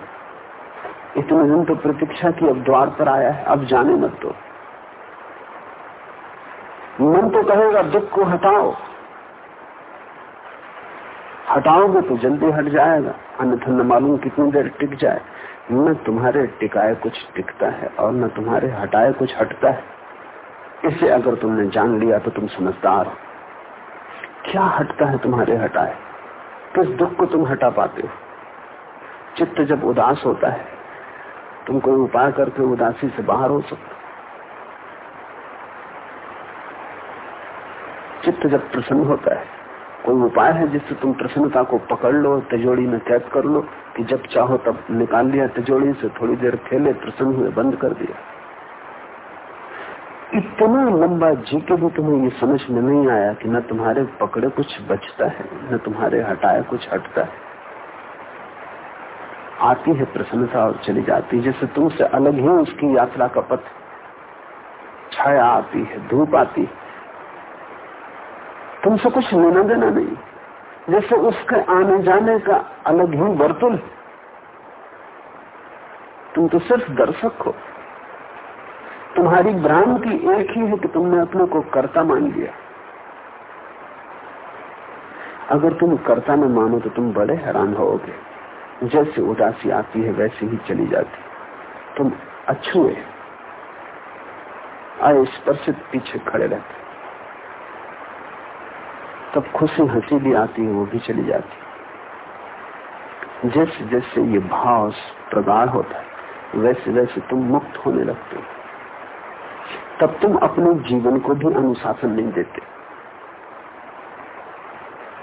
इतने दिन तो प्रतीक्षा की, अब द्वार पर आया है, अब जाने मत दो। मन तो कहेगा, दुख को हटाओ। हटाओगे तो जल्दी हट जाएगा। अन्यथा न मालूम कितनी देर टिक जाए। न तुम्हारे टिकाए कुछ टिकता है और न तुम्हारे हटाए कुछ हटता है। इसे अगर तुमने जान लिया तो तुम समझदार हो। क्या हटता है तुम्हारे हटाए? किस दुख को तुम हटा पाते हो? चित्त जब उदास होता है, तुम कोई उपाय करके उदासी से बाहर हो सकते चित्त जब प्रसन्न होता है कोई उपाय है जिससे तुम प्रसन्नता को पकड़ लो तिजोड़ी में कैद कर लो, कि जब चाहो तब निकाल लिया तिजोड़ी से, थोड़ी देर खेले, प्रसन्न हुए, बंद कर दिया। इतना लंबा जी के भी तुम्हें ये समझ में नहीं आया कि न तुम्हारे पकड़े कुछ बचता है, न तुम्हारे हटाए कुछ हटता है। आती है प्रसन्नता और चली जाती जैसे तुमसे अलग ही उसकी यात्रा का पथ, छाया आती है, धूप आती है। तुमसे कुछ लेना देना नहीं। जैसे उसके आने जाने का अलग ही वर्तुल तुम तो सिर्फ़ दर्शक हो। तुम्हारी भ्रांति एक ही है कि तुमने अपने को कर्ता मान लिया। अगर तुम कर्ता में मानो तो तुम बड़े हैरान होगे जैसे उदासी आती है, वैसे ही चली जाती। तुम अछुए अस्पर्शित पीछे खड़े रहते। तब खुशी हँसी भी आती है, वो भी चली जाती जैसे जैसे ये भाव प्रगाढ़ होता है, वैसे वैसे तुम मुक्त होने लगते हो। तब तुम अपने जीवन को भी अनुशासन नहीं देते।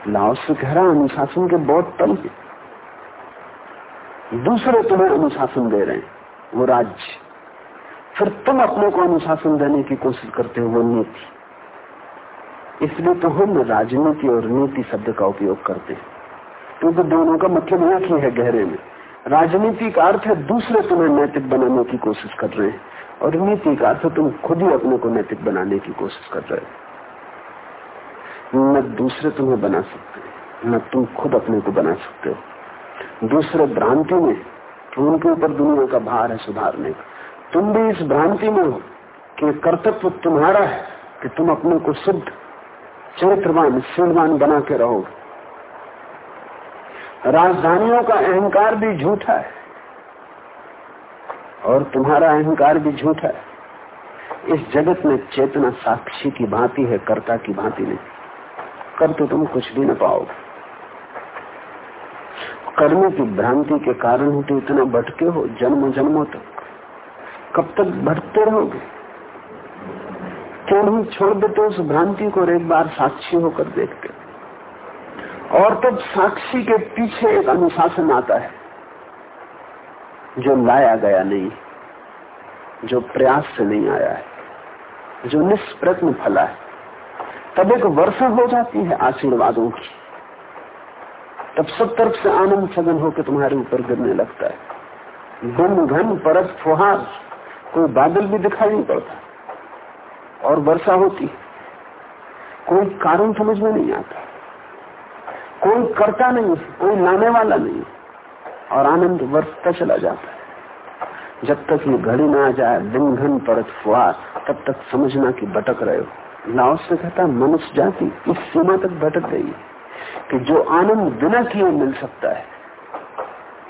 लाओस कह रहा अनुशासन के बहुत तल है। दूसरे तुम्हें अनुशासन दे रहे हैं, वो राज्य। फिर तुम अपने को अनुशासन देने की कोशिश करते हो, वो नीति। इसलिए तो हम राजनीति और नीति शब्द का उपयोग करते हैं। क्योंकि तो दोनों का मतलब एक ही है गहरे में। राजनीति का अर्थ है दूसरे तुम्हें नैतिक बनाने की कोशिश कर रहे हैं, और नीति का अर्थ तुम खुद ही अपने को नैतिक बनाने की कोशिश कर रहे हो। न दूसरे तुम्हें बना सकते न तुम खुद अपने को बना सकते हो। दूसरे भ्रांति में, उनके ऊपर दुनिया का भार है सुधारने का। तुम भी इस भ्रांति में हो कि कर्तव्य तुम्हारा है कि तुम अपने को शुद्ध चरित्रवान शीलवान बना के रहो। राजधानियों का अहंकार भी झूठा है। और तुम्हारा अहंकार भी झूठा है। इस जगत में चेतना साक्षी की भांति है, कर्ता की भांति नहीं। कर तो तुम कुछ भी न पाओगे करने की भ्रांति के कारण ही तो इतना भटके हो, जन्म जन्मों तक। कब तक भटकते रहोगे? थोड़ी छोड़ देते उस भ्रांति को एक बार साक्षी होकर देखते और तब साक्षी के पीछे एक अनुशासन आता है, जो लाया गया नहीं, जो प्रयास से नहीं आया है, जो निष्प्रत्न फला है। तब एक वर्षा हो जाती है आशीर्वादों की। तब सब तरफ़ से आनंद सघन होकर तुम्हारे ऊपर गिरने लगता है। घन घन परत फुहार, कोई बादल भी दिखाई नहीं पड़ता। और वर्षा होती कोई कारण समझ में नहीं आता। कोई करता नहीं, कोई लाने वाला नहीं। और आनंद वर्षता चला जाता है। जब तक ये घड़ी ना आ जाए, दिन घन परत फुहार, तब तक समझना कि भटक रहे हो। लाओ से कहता, मनुष्य जाति, इस सीमा तक भटक गई कि जो आनंद बिना किए मिल सकता है,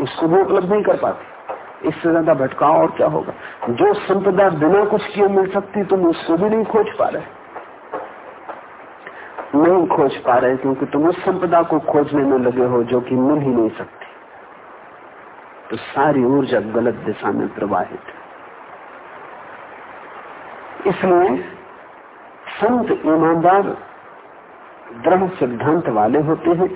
उसको भी उपलब्ध नहीं कर पाती। इससे ज़्यादा भटकाव और क्या होगा? जो संपदा बिना कुछ किए मिल सकती, तुम उसको भी नहीं खोज पा रहे। नहीं खोज पा रहे, क्योंकि तुम उस संपदा को खोजने में लगे हो जो कि मिल ही नहीं सकती। तो सारी ऊर्जा गलत दिशा में प्रवाहित इसलिए संत, ईमानदार, दृढ़ सिद्धांत वाले होते हैं,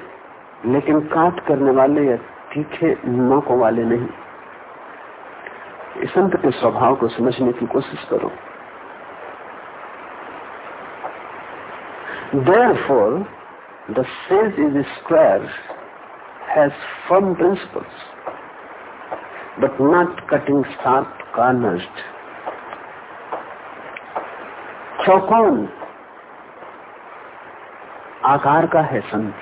लेकिन काट करने वाले या तीखे नौकों वाले नहीं। संत के स्वभाव को समझने की कोशिश करो। Therefore the sense is square has firm principles but not cutting start corners चौकोन आकार का है संत।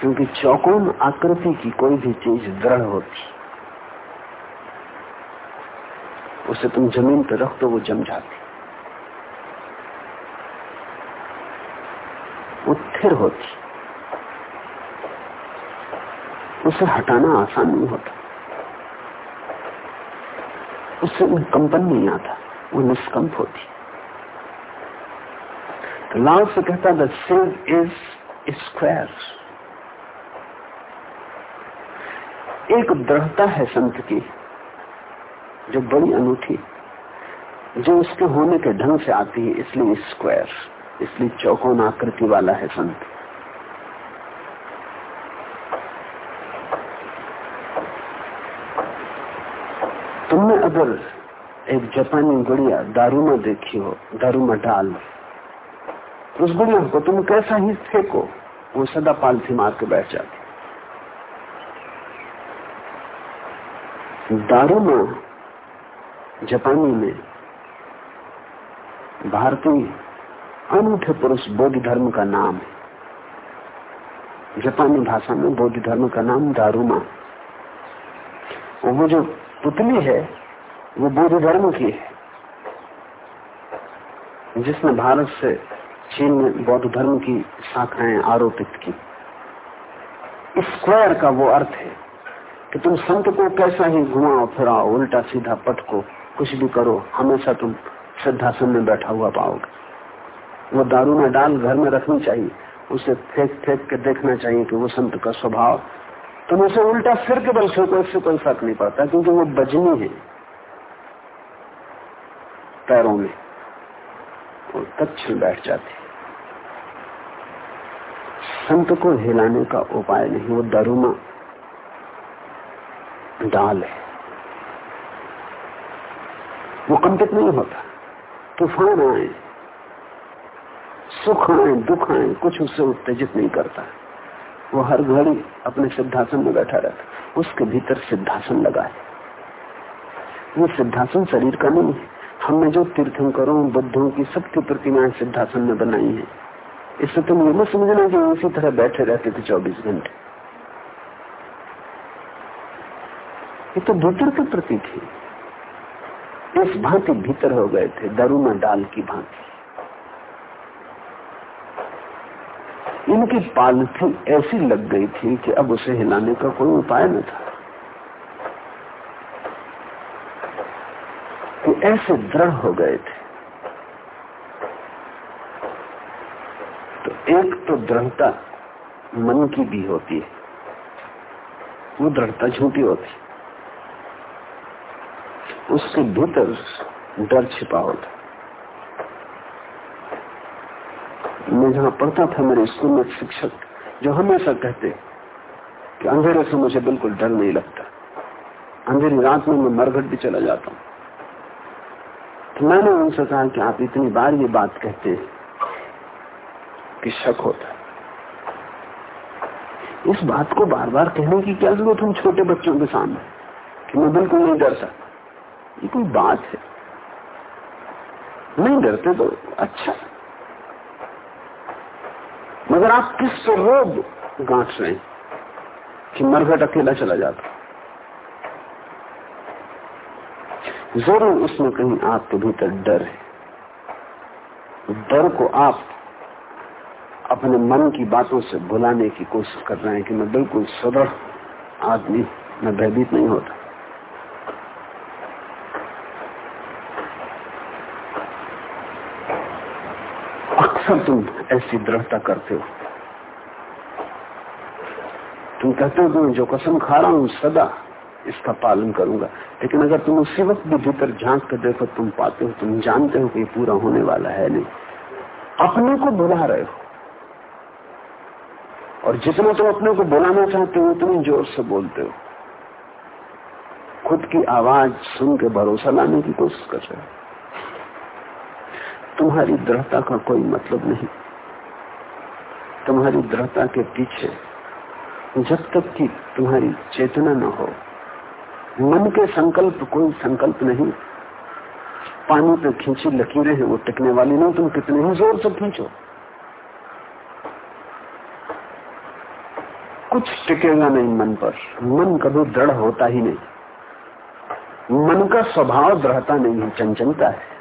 क्योंकि चौकोन आकृति की कोई भी चीज़ दृढ़ होती। उसे तुम ज़मीन पर रख दो, वो जम जाती। स्थिर होती। उसे हटाना आसान नहीं होता। उससे कंपन नहीं आता, वो निष्कंप होती। तो लाल से कहता द सिव इज़ स्क्वायर एक दृढ़ता है संत की। जो बड़ी अनूठी, जो उसके होने के ढंग से आती है, इसलिए स्क्वायर इसलिए चौकोन आकृति वाला है संत। तुमने अगर एक जापानी गुड़िया दारूमा देखी हो, दारूमा डाल, उस गुड़िया को तुम कैसा ही फेंको, वो सदा पालथी मार के बैठ जाती। दारूमा जापानी में भारतीय अनूठे पुरुष बौद्ध धर्म का नाम है। जापानी भाषा में बौद्ध धर्म का नाम दारूमा। वो जो पुतली है, वो बौद्ध धर्म की है। जिसने भारत से चीन में बौद्ध धर्म की शाखाएँ आरोपित की। स्क्वायर का वो अर्थ है कि तुम संत को कैसा ही घुमाओ, फिराओ, उल्टा सीधा पटको कुछ भी करो, हमेशा तुम सिद्धासन में बैठा हुआ पाओगे। वो दारू में डाल घर में रखनी चाहिए, उसे फेंक फेंक के देखना चाहिए कि वो संत का स्वभाव। तुम उसे उल्टा सिर के बल फेंको इससे कोई फ़र्क नहीं पड़ता, क्योंकि वो बजनी है पैरों में, और तत्म बैठ जाती संत को हिलाने का उपाय नहीं, वो दारूमा डाल है। वो कंपित नहीं होता। तूफ़ान आए सुख आए दुख आए कुछ उससे उत्तेजित नहीं करता। वो हर घड़ी अपने सिद्धासन में बैठा रहता उसके भीतर सिद्धासन लगा है। वो सिद्धासन शरीर का नहीं है। हमने जो तीर्थंकरों, बुद्धों की सबकी प्रतिमाएँ सिद्धासन में बनाई है इससे तुम ये मत समझना कि इसी तरह बैठे रहते थे चौबीस घंटे। ये तो भीतर के प्रति थी इस भांति भीतर हो गए थे दरुमा डाल की भांति। इनकी पालथी ऐसी लग गई थी कि अब उसे हिलाने का कोई उपाय न था। कि ऐसे दृढ़ हो गए थे। तो एक तो दृढ़ता मन की भी होती है, वो दृढ़ता झूठी होती उसके भीतर डर छिपा होता। मैं जहाँ पढ़ता था, मेरे स्कूल में शिक्षक जो हमेशा कहते कि अंधेरे से मुझे बिल्कुल डर नहीं लगता। अंधेरी रात में मैं मरघट भी चला जाता हूँ। तो मैंने उनसे कहा कि आप इतनी बार ये बात कहते कि शक होता इस बात को बार बार कहने की क्या ज़रूरत? हम छोटे बच्चों के सामने कि मैं बिल्कुल नहीं डरता ये कोई बात है। नहीं डरते तो अच्छा। मगर आप किस से रोग गांठ रहे कि मरघट अकेला चला जाता? ज़रूर उसमें कहीं आपके भीतर डर है। डर को आप अपने मन की बातों से भुलाने की कोशिश कर रहे हैं कि मैं बिल्कुल सदर आदमी, मैं भयभीत नहीं होता। अक्सर तुम ऐसी दृढ़ता करते हो। तुम कहते हो कि जो कसम खा रहा हूँ, सदा इसका पालन करूँगा। लेकिन अगर तुम उसी वक्त भी भीतर झाँक कर देखो, तुम पाते हो, तुम जानते हो कि पूरा होने वाला है नहीं। अपने को बुला रहे हो। और जितना तुम अपने को बुलाना चाहते हो, उतनी ज़ोर से बोलते हो। खुद की आवाज़ सुन के भरोसा लाने की कोशिश कर रहे हो। तुम्हारी दृढ़ता का कोई मतलब नहीं। तुम्हारी दृढ़ता के पीछे जब तक कि तुम्हारी चेतना न हो, मन के संकल्प कोई संकल्प नहीं। पानी पे खींची लकीरें हैं, वो टिकने वाली नहीं तुम कितने ही ज़ोर से खींचो। कुछ टिकेगा नहीं मन पर। मन कभी दृढ़ होता ही नहीं। मन का स्वभाव दृढ़ता नहीं है, चंचलता है।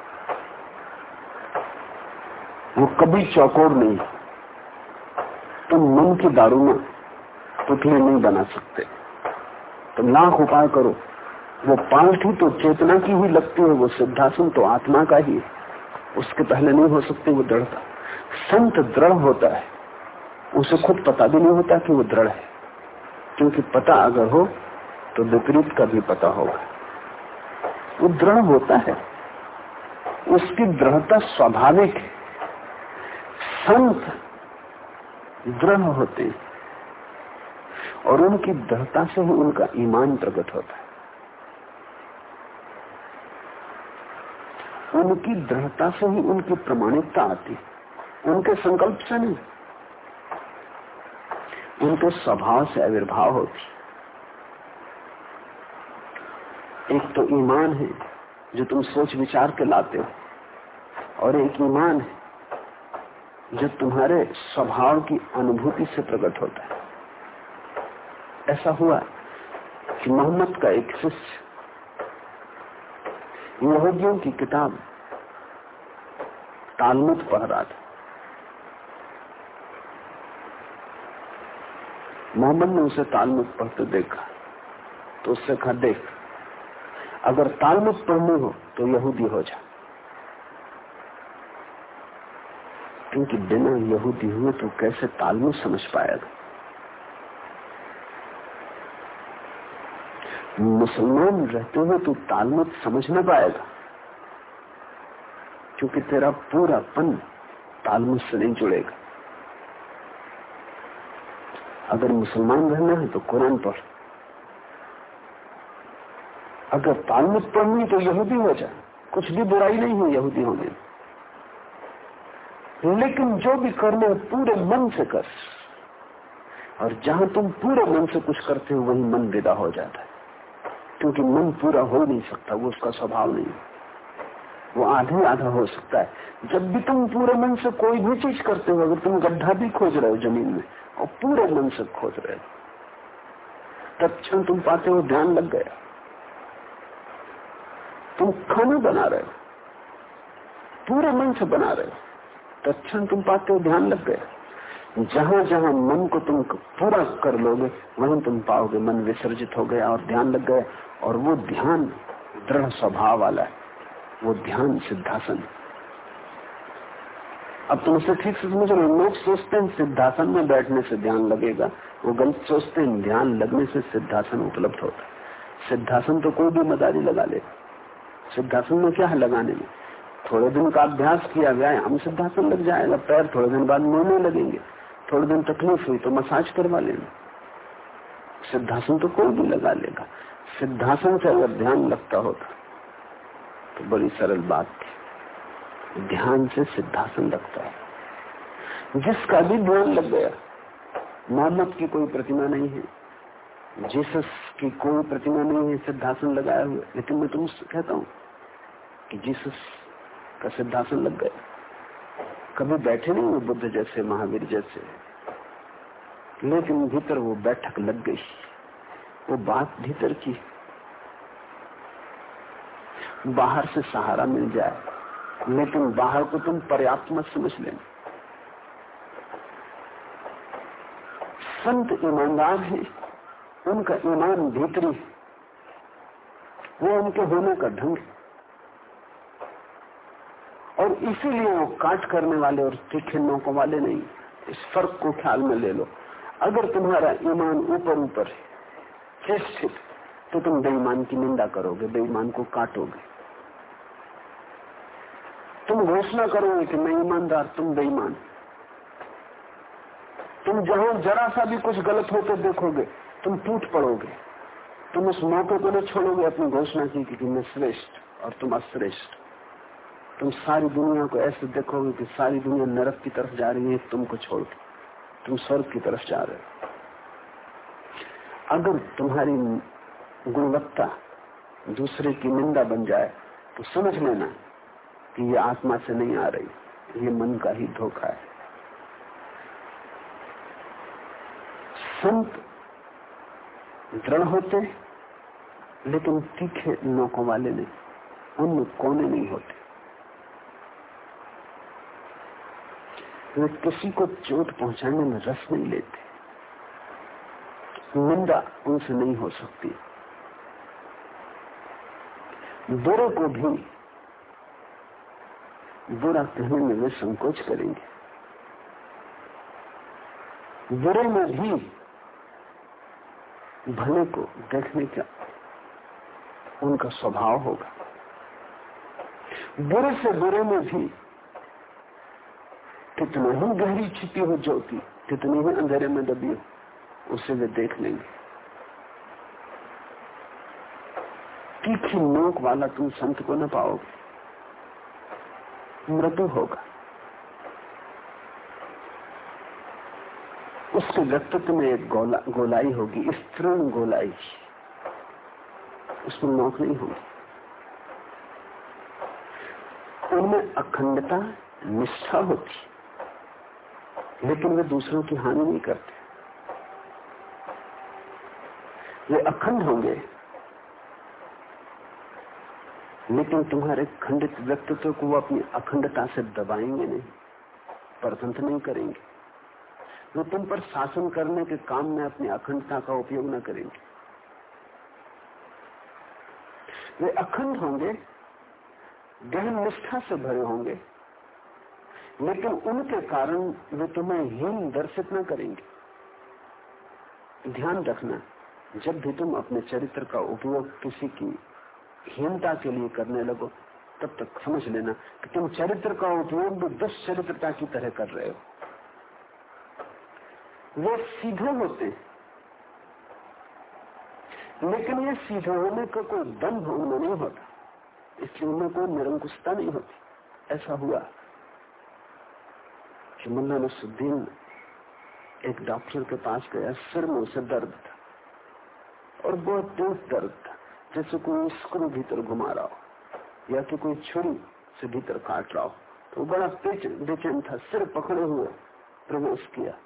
वो कभी चौकोर नहीं तुम मन की दारू में पुतले नहीं बना सकते। तुम लाख उपाय करो। वो पालथी तो चेतना की ही लगती है, वो सिद्धासन तो आत्मा का ही है। उसके पहले नहीं हो सकते वो दृढ़ता। संत दृढ़ होता है। उसे खुद पता भी नहीं होता कि वो दृढ़ है। क्योंकि पता अगर हो तो विपरीत का भी पता होगा। वो दृढ़ होता है। उसकी दृढ़ता स्वाभाविक है। संत दृढ़ होते हैं। और उनकी दृढ़ता से ही उनका ईमान प्रकट होता है। उनकी दृढ़ता से ही उनकी प्रमाणिकता आती है। उनके संकल्प से नहीं। उनके स्वभाव से आविर्भाव होती एक तो ईमान है, जो तुम सोच विचार के लाते हो, और एक ईमान है जो तुम्हारे स्वभाव की अनुभूति से प्रकट होता है। ऐसा हुआ कि मोहम्मद का एक शिष्य यहूदियों की किताब तालमुद पढ़ रहा था। मोहम्मद ने उसे तालमुद पढ़ते देखा तो उससे कहा, देख, अगर तालमुद पढ़नी हो तो यहूदी हो जा। क्योंकि बिना यहूदी हुए तो कैसे तालमुद समझ पाएगा मुसलमान रहते हुए तू तालमत समझ न पाएगा क्योंकि तेरा पूरा पन तालमत से नहीं जुड़ेगा। अगर मुसलमान रहना है तो कुरान पढ़। अगर तालमत पढ़नी तो यहूदी हो जाए कुछ भी बुराई नहीं हो यहूदी होने लेकिन जो भी करना है, पूरे मन से कर। और जहाँ तुम पूरे मन से कुछ करते हो, वही मन विदा हो जाता है। क्योंकि मन पूरा हो नहीं सकता, वो उसका स्वभाव नहीं वो आधे आधा हो सकता है। जब भी तुम पूरे मन से कोई भी चीज़ करते हो, अगर तुम गड्ढा भी खोज रहे हो ज़मीन में, और पूरे मन से खोज रहे हो तत्म तुम पाते हो ध्यान लग गया। तुम खाना बना रहे हो, पूरे मन से बना रहे हो। तत्म तुम पाते हो ध्यान लग गया जहाँ जहाँ मन को तुम पूरा कर लोगे, वहीं तुम पाओगे मन विसर्जित हो गया और ध्यान लग गया। और वो ध्यान दृढ़ स्वभाव वाला है। वो ध्यान सिद्धासन अब तुम उसे ठीक से समझ रहे लोग सोचते हैं सिद्धासन में बैठने से ध्यान लगेगा। वो गलत सोचते हैं, ध्यान लगने से सिद्धासन उपलब्ध होता है। सिद्धासन तो कोई भी मदारी लगा ले सिद्धासन में क्या है लगाने में? थोड़े दिन का अभ्यास किया, व्यायाम सिद्धासन लग जाएगा, पैर थोड़े दिन बाद मोने लगेंगे, थोड़े दिन तकलीफ़ हुई तो मसाज करवा लेना। सिद्धासन तो कोई भी लगा लेगा। सिद्धासन से अगर ध्यान लगता होता तो बड़ी सरल बात थी। ध्यान से सिद्धासन लगता है। जिसका भी ध्यान लग गया, मोहम्मद की कोई प्रतिमा नहीं है। जीसस की कोई प्रतिमा नहीं है, सिद्धासन लगाए हुए लेकिन मैं तुमसे कहता हूँ कि जीसस का सिद्धासन लग गया। कभी बैठे नहीं वो बुद्ध जैसे, महावीर जैसे। लेकिन भीतर वो बैठक लग गई। वो बात भीतर की। बाहर से सहारा मिल जाए, लेकिन बाहर को तुम पर्याप्त मत समझ लेना। संत ईमानदार हैं, उनका ईमान भीतरी वो उनके होने का ढंग है। और इसीलिए वो काट करने वाले और तीखे नौकों वाले नहीं। इस फ़र्क को ख्याल में ले लो। अगर तुम्हारा ईमान ऊपर ऊपर है तो तुम बेईमान की निंदा करोगे, बेईमान को काटोगे। तुम घोषणा करोगे कि मैं ईमानदार, तुम बेईमान। तुम जहाँ जरा सा भी कुछ गलत होते देखोगे, तुम टूट पड़ोगे। तुम उस मौके को न छोड़ोगे, अपनी घोषणा की कि मैं श्रेष्ठ और तुम अश्रेष्ठ। तुम सारी दुनिया को ऐसे देखोगे कि सारी दुनिया नरक की तरफ़ जा रही है, तुमको छोड़ के। तुम स्वर्ग की तरफ़ जा रहे हो। अगर तुम्हारी गुणवत्ता दूसरे की निंदा बन जाए तो समझ लेना कि ये आत्मा से नहीं आ रही, ये मन का ही धोखा है। संत दृढ़ होते, लेकिन तीखे नौकों वाले नहीं उनमें कोने नहीं होते। वे किसी को चोट पहुँचाने में रस नहीं लेते। निंदा उनसे नहीं हो सकती। बुरे को भी बुरा कहने में वे संकोच करेंगे। बुरे में भी भले को देखने का उनका स्वभाव होगा। बुरे से बुरे में भी कितनी ही गहरी छिपी हो ज्योति कितनी ही अंधेरे में दबी हो उसे वे देख लेंगे। तीखी नोक वाला तुम संत को न पाओगे। मृदु होगा। उसके व्यक्तित्व में एक गोला, गोलाई होगी स्त्रीण गोलाई। उसमें नोक नहीं होगी। उनमें अखंडता निष्ठा होती। लेकिन वे दूसरों की हानि नहीं करते। वे अखंड होंगे। लेकिन तुम्हारे खंडित व्यक्तित्व को वो अपनी अखंडता से दबाएँगे नहीं परतंत नहीं करेंगे। वो तुम पर शासन करने के काम में अपनी अखंडता का उपयोग न करेंगे। वे अखंड होंगे, गहन निष्ठा से भरे होंगे। लेकिन उनके कारण वे तुम्हें हीन दर्शित न करेंगे। ध्यान रखना, जब भी तुम अपने चरित्र का उपयोग किसी की हीनता के लिए करने लगो, तब तक समझ लेना कि तुम चरित्र का उपयोग भी दुष्चरित्रता की तरह कर रहे हो। वे सीधे होते लेकिन ये सीधे होने का कोई दम्भ उनमें नहीं होता, इसलिए उनमें कोई निरंकुशता नहीं होती। ऐसा हुआ। कि मुन्ना नसुद्दीन एक डॉक्टर के पास गया, सिर में उसे दर्द था और बहुत तेज दर्द था, जैसे कोई स्क्रू भीतर घुमा रहा हो या कि कोई छुरी से भीतर काट रहा हो। तो बड़ा बेचैन था, सिर पकड़े हुए प्रवेश किया।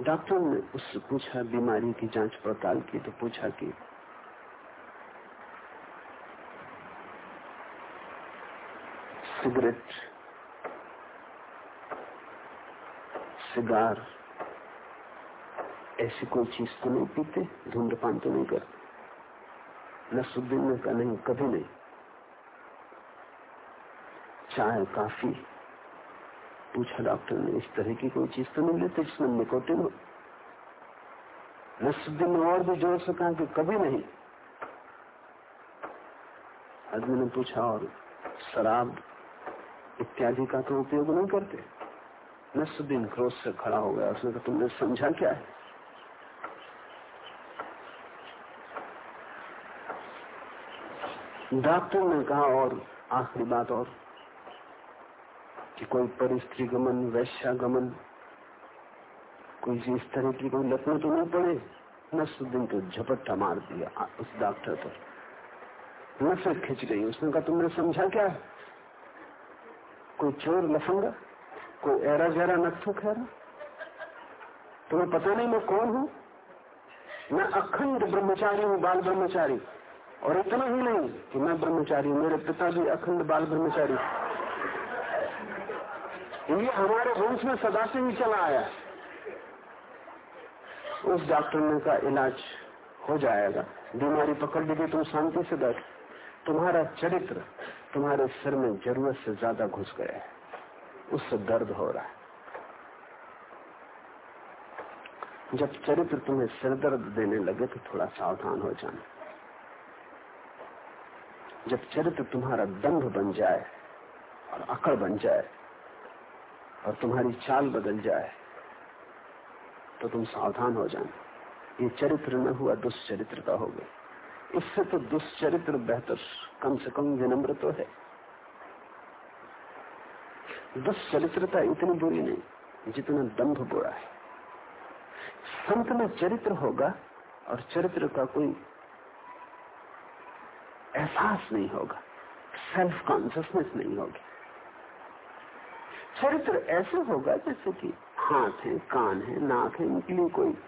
डॉक्टर ने उससे पूछा, बीमारी की जाँच पड़ताल की? तो पूछा कि सिगरेट सिगार ऐसी कोई चीज़ तो नहीं पीते, धूम्रपान तो नहीं करते। नसुद्दीन ने कहा, नहीं, कभी नहीं। चाय, काफ़ी, पूछा डॉक्टर ने, इस तरह की कोई चीज़ तो नहीं लेते जिसमें निकोटिन हो? नसुद्दीन ने और भी ज़ोर से कहा कि कभी नहीं। आदमी ने पूछा, और शराब इत्यादि का तो उपयोग नहीं करते? नसुद्दीन क्रोध से खड़ा हो गया। उसने कहा, तुमने समझा क्या है? डॉक्टर ने कहा, और आखिरी बात और, कि कोई परिस्त्री गमन वैश्या गमन कोई इस तरह की कोई में तो नहीं पड़े। नसुद्दीन तो झपट्टा मार दिया उस डॉक्टर पर। नफरत खिंच गई। उसने कहा, तुमने समझा क्या कोई चोर लफंगा? कोई एरा जरा नक्सू खैरा। तुम्हें पता नहीं मैं कौन हूँ? मैं अखंड ब्रह्मचारी हूँ, बाल ब्रह्मचारी। और इतना ही नहीं कि मैं ब्रह्मचारी मेरे पिता भी अखंड बाल ब्रह्मचारी। ये हमारे वंश में सदा से ही चला आया। उस डॉक्टर ने का इलाज हो जाएगा। बीमारी पकड़ ली तुम शांति से बैठ। तुम्हारा चरित्र तुम्हारे सिर में ज़रूरत से ज़्यादा घुस गया है। उससे दर्द हो रहा है। जब चरित्र तुम्हें सिर दर्द देने लगे तो थोड़ा सावधान हो जाना। जब चरित्र तुम्हारा दंभ बन जाए और अकड़ बन जाए और तुम्हारी चाल बदल जाए तो तुम सावधान हो जाना। ये चरित्र न हुआ दुष्चरित्र का हो गया। इससे तो दुष्चरित्र बेहतर कम से कम विनम्र तो है। दुष्चरित्रता इतनी बुरी नहीं, जितना दंभ बुरा है। संत में चरित्र होगा और चरित्र का कोई एहसास नहीं होगा सेल्फ कॉन्सियसनेस नहीं होगी। चरित्र ऐसे होगा जैसे कि हाथ है, कान है, नाक है, इनके लिए कोई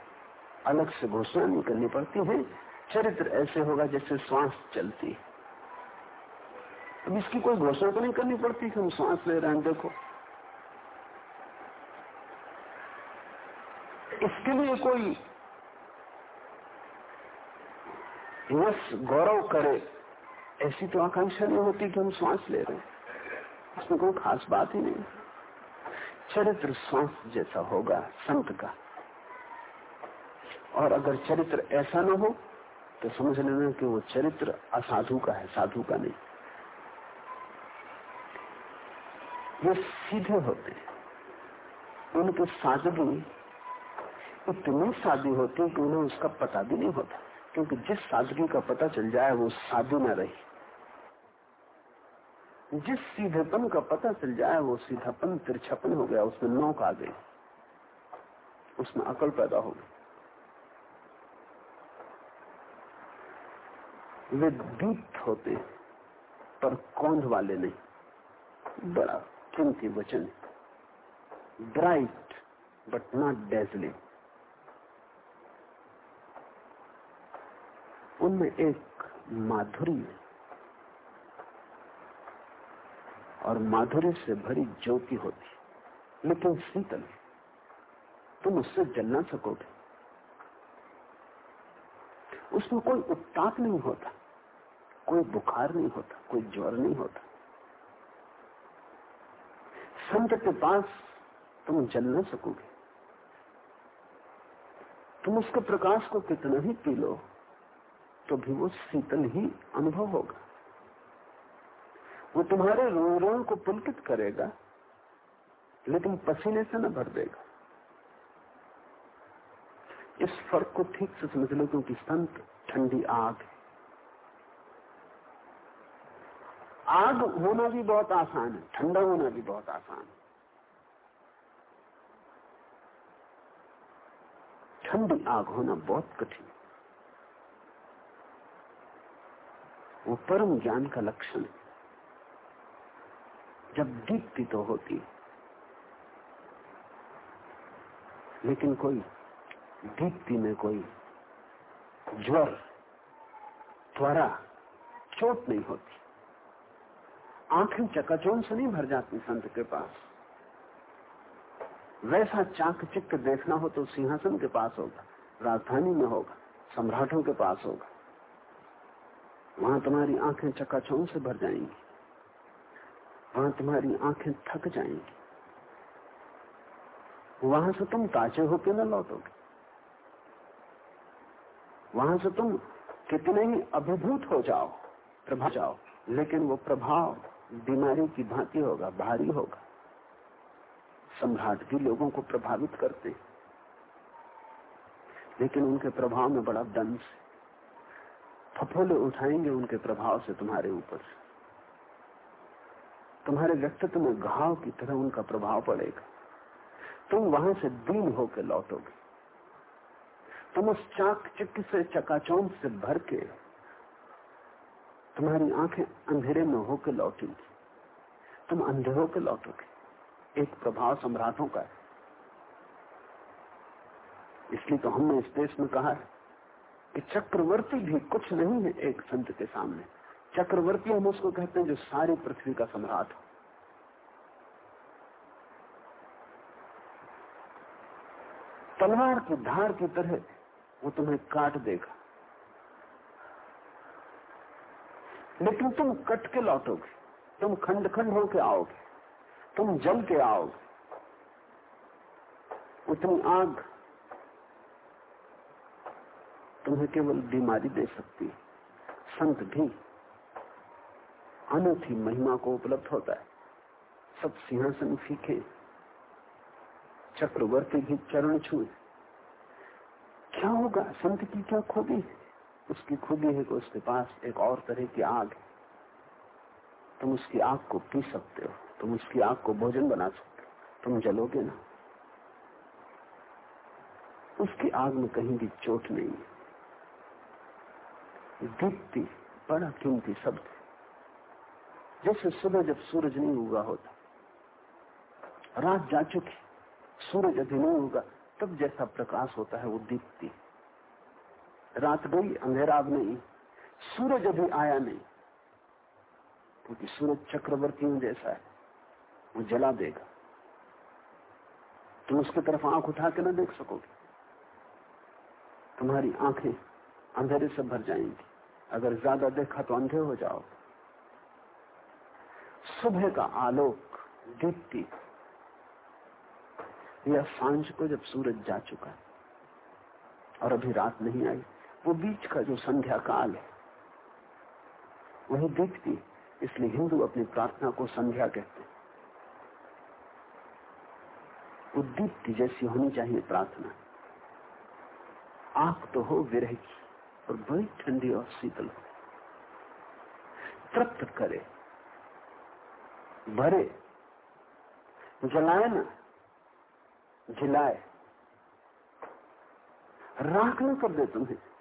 अलग से घोषणा नहीं करनी पड़ती है। चरित्र ऐसे होगा जैसे श्वास चलती है। अब इसकी कोई घोषणा तो नहीं करनी पड़ती कि हम श्वास ले रहे हैं देखो। इसके लिए कोई यश गौरव करे, ऐसी तो आकांक्षा नहीं होती कि हम श्वास ले रहे हैं। उसमें कोई खास बात ही नहीं। चरित्र श्वास जैसा होगा, संत का। और अगर चरित्र ऐसा ना हो तो समझ लेना कि वो चरित्र असाधु का है, साधु का नहीं। ये सीधे होते उनकी सादगी इतनी सादी होती कि उन्हें उसका पता भी नहीं होता, क्योंकि जिस सादगी का पता चल जाए वो साधु न रही। जिस सीधेपन का पता चल जाए वो सीधापन, तिरछपन हो गया, उसमें नौक आ गई। उसमें अकल पैदा हो गई। वे दीप्त होते पर कौंध वाले नहीं, बड़ा। कीमती वचन ब्राइट बट नॉट डेजलिंग उनमें एक माधुरी है। और माधुर्य से भरी ज्योति होती लेकिन शीतल तुम उससे जल ना सकोगे। उसमें कोई उत्ताप नहीं होता। कोई बुखार नहीं होता। कोई ज्वर नहीं होता। संत के पास तुम जल ना सकोगे। तुम उसके प्रकाश को कितना ही पी लो तो भी वो शीतल ही अनुभव होगा। वो तुम्हारे रोम को पुलकित करेगा, लेकिन पसीने से न भर देगा। इस फ़र्क को ठीक से समझ लो, क्योंकि संत ठंडी आग आग होना भी बहुत आसान है, ठंडा होना भी बहुत आसान है। ठंडी आग होना बहुत कठिन वो परम ज्ञान का लक्षण है। जब दीप्ति तो होती लेकिन कोई दीप्ति में कोई ज्वर, त्वरा चोट नहीं होती। आँखें चकाचौन से नहीं भर जाती संत के पास। वैसा चाक चिक्क देखना हो तो सिंहासन के पास होगा, राजधानी में होगा, सम्राटों के पास होगा। वहाँ तुम्हारी आँखें चकाचौन से भर जाएँगी। वहाँ तुम्हारी आँखें थक जाएँगी। वहाँ से तुम ताजे होके न लौटोगे। वहाँ से तुम कितने ही अभिभूत हो जाओ, प्रभा जाओ, लेकिन वो प्रभाव बीमारी की भांति होगा, भारी होगा। सम्राट भी लोगों को प्रभावित करते हैं। लेकिन उनके प्रभाव में बड़ा दंश फफोले उठाएँगे उनके प्रभाव से तुम्हारे ऊपर। तुम्हारे व्यक्तित्व में घाव की तरह उनका प्रभाव पड़ेगा। तुम वहाँ से दीन होकर लौटोगे। तुम उस चाक चिक्क से, चकाचौंध से भर के तुम्हारी आँखें अंधेरे में होकर लौटेंगी तुम अंधे होकर लौटोगे। एक प्रभाव सम्राटों का है। इसलिए तो हमने इस देश में कहा है कि चक्रवर्ती भी कुछ नहीं है एक संत के सामने। चक्रवर्ती हम उसको कहते हैं जो सारी पृथ्वी का सम्राट हो। तलवार की धार की तरह वो तुम्हें काट देगा। लेकिन तुम कट के लौटोगे, तुम खंड खंड होके आओगे, तुम जल के आओगे। उतनी आग तुम्हें केवल बीमारी दे सकती है। संत भी अनूठी महिमा को उपलब्ध होता है। सब सिंहासन फीके, चक्रवर्ती भी चरण छुए। क्या होगा? संत की क्या खूबी है उसकी खूबी है कि उसके पास एक और तरह की आग है। तुम उसकी आग को पी सकते हो, तुम उसकी आग को भोजन बना सकते हो, तुम जलोगे ना। उसकी आग में कहीं भी चोट नहीं है। दीप्ति, बड़ा कीमती शब्द जैसे सुबह जब सूरज नहीं उगा होता, रात जा चुकी, सूरज अभी नहीं होगा तब जैसा प्रकाश होता है वो दीप्ति। रात गई अंधेरा अब नहीं। सूरज अभी आया नहीं। क्योंकि सूरज चक्रवर्तियों जैसा है, वो जला देगा। तुम उसकी तरफ़ आँख उठा के ना देख सकोगे। तुम्हारी आँखें अंधेरे से भर जाएँगी। अगर ज़्यादा देखा तो अंधे हो जाओ सुबह का आलोक दीप्ति। या साँझ को जब सूरज जा चुका और अभी रात नहीं आई वो बीच का जो संध्या काल है, वही दीप्ति इसलिए हिंदू अपनी प्रार्थना को संध्या कहते हैं। वो दीप्ति जैसी होनी चाहिए प्रार्थना। आँख तो हो विरह की और बड़ी ठंडी और शीतल हो। तृप्त करे, भरे, जलाए ना, जिलाए। राख न कर दे तुम्हें।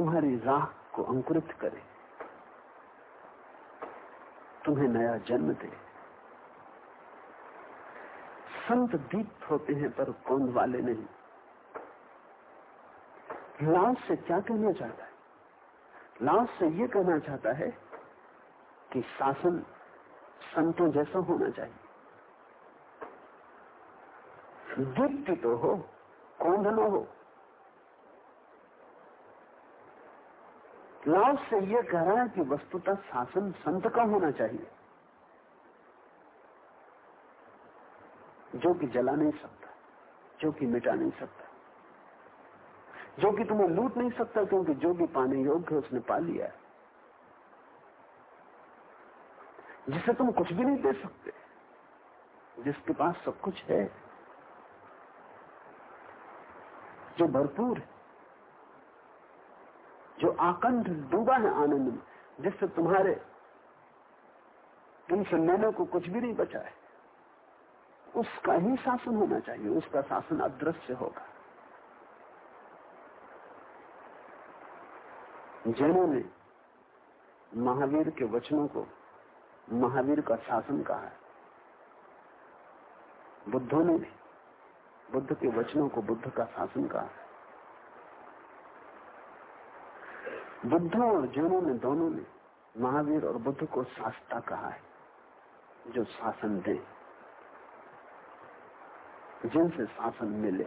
तुम्हारी राख को अंकुरित करे। तुम्हें नया जन्म दे। संत दीप होते हैं पर कौन वाले नहीं। लाश से क्या कहना चाहता है? लाश से ये कहना चाहता है कि शासन संतों जैसा होना चाहिए। दीप्ति तो हो, कौन न हो? लाश से यह कह रहा है कि वस्तुतः शासन संत का होना चाहिए। जो कि जला नहीं सकता, जो कि मिटा नहीं सकता, जो कि तुम्हें लूट नहीं सकता, क्योंकि जो भी पाने योग्य है उसने पा लिया है। जिसे तुम कुछ भी नहीं दे सकते, जिसके पास सब कुछ है, जो भरपूर है। जो आकंठ डूबा है आनंद में, जिससे तुम्हारे तुमसे लेने को कुछ भी नहीं बचा है। उसका ही शासन होना चाहिए, उसका शासन अदृश्य होगा। जैनों ने महावीर के वचनों को, महावीर का शासन कहा है। बुद्धों ने भी बुद्ध के वचनों को बुद्ध का शासन कहा है बुद्धों और जैनों ने, दोनों ने महावीर और बुद्ध को शास्त्रा कहा है, जो शासन दे। जिनसे शासन मिले।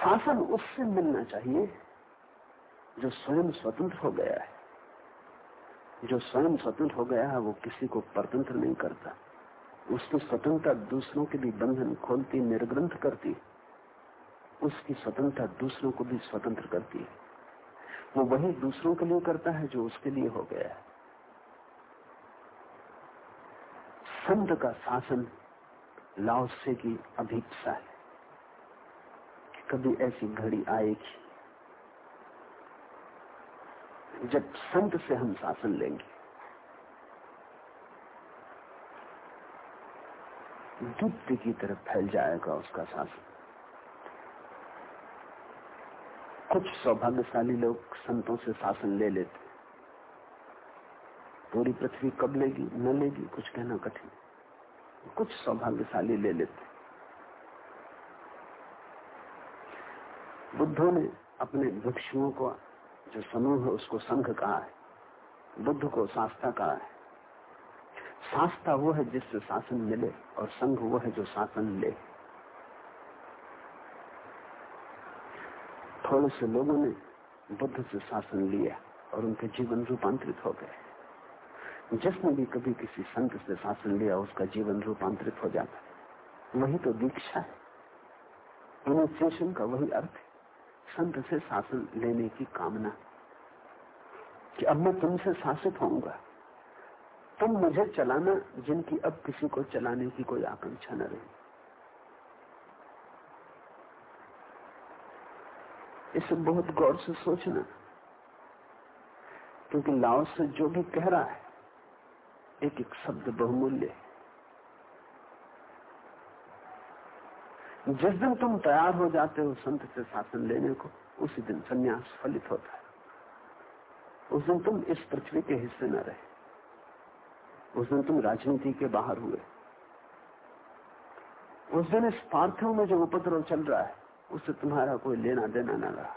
शासन उससे मिलना चाहिए, जो स्वयं स्वतंत्र हो गया है। जो स्वयं स्वतंत्र हो गया है, वो किसी को परतंत्र नहीं करता। उसकी स्वतंत्रता दूसरों के भी बंधन खोलती, निर्ग्रंथ करती। उसकी स्वतंत्रता दूसरों को भी स्वतंत्र करती है। वो वही दूसरों के लिए करता है जो उसके लिए हो गया है। संत का शासन लाओसे की अभीपसा है कि कभी ऐसी घड़ी आएगी जब संत से हम शासन लेंगे। दुप्त की तरफ़ फैल जाएगा उसका शासन। कुछ सौभाग्यशाली लोग संतों से शासन ले लेते पूरी पृथ्वी कब लेगी, न लेगी, कुछ कहना कठिन। कुछ सौभाग्यशाली ले लेते बुद्धों ने अपने भिक्षुओं को, जो समूह है, उसको संघ कहा है। बुद्ध को शास्त्रा कहा है। शास्त्रा वो है जिससे शासन मिले और संघ वो है जो शासन ले। थोड़े से लोगों ने बुद्ध से शासन लिया और उनके जीवन रूपांतरित हो गए? जिसने भी कभी किसी संत से शासन लिया, उसका जीवन रूपांतरित हो जाता वही तो दीक्षा है। इनिशिएशन का वही अर्थ है। संत से शासन लेने की कामना। कि अब मैं तुमसे शासित होऊँगा। तुम मुझे चलाना, जिनकी अब किसी को चलाने की कोई आकांक्षा न रही। इसे बहुत गौर से सोचना। क्योंकि लाओ से जो भी कह रहा है, एक एक शब्द बहुमूल्य है। जिस दिन तुम तैयार हो जाते हो संत से शासन लेने को, उसी दिन संन्यास फलित होता है। उस दिन तुम इस पृथ्वी के हिस्से न रहे। उस दिन तुम राजनीति के बाहर हुए। उस दिन इस पार्थिव में जो उपद्रव चल रहा है उससे तुम्हारा कोई लेना देना न रहा।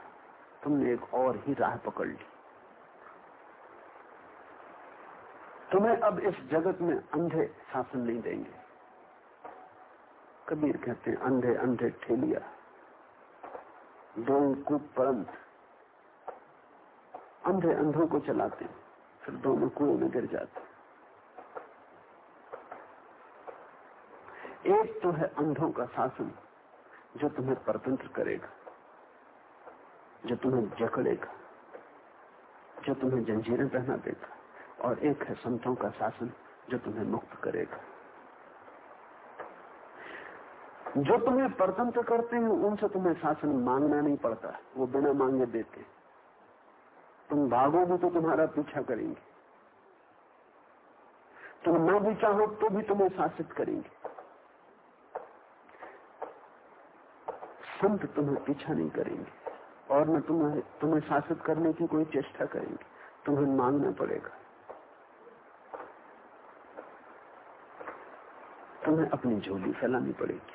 तुमने एक और ही राह पकड़ ली। तुम्हें अब इस जगत में अंधे शासन नहीं देंगे। कबीर कहते हैं, अंधे अंधे ठेलिया। कूप परंत। अंधे अंधों को चलाते फिर दोनों कुएँ में गिर जाते एक तो है अंधों का शासन जो तुम्हें परतंत्र करेगा, जो तुम्हें जकड़ेगा, जो तुम्हें जंजीरें पहना देगा, और एक है संतों का शासन जो तुम्हें मुक्त करेगा। जो तुम्हें परतंत्र करते हैं, उनसे तुम्हें शासन मांगना नहीं पड़ता, वो बिना मांगे देते तुम भागोगे तो तुम्हारा पीछा करेंगे। तुम न भी चाहो तो भी तुम्हें शासित करेंगे। संत तुम्हें पीछा नहीं करेंगे और न तुम्हें तुम्हें शासित करने की कोई चेष्टा करेंगे। तुम्हें मांगना पड़ेगा। तुम्हें अपनी झोली फैलानी पड़ेगी।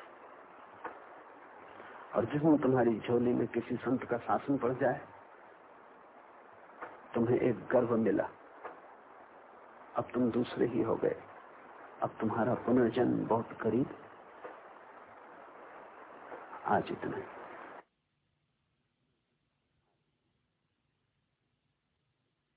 और जिसमें तुम्हारी झोली में किसी संत का शासन पड़ जाए, तुम्हें एक गर्व मिला। अब तुम दूसरे ही हो गए। अब तुम्हारा पुनर्जन्म बहुत करीब आज इतना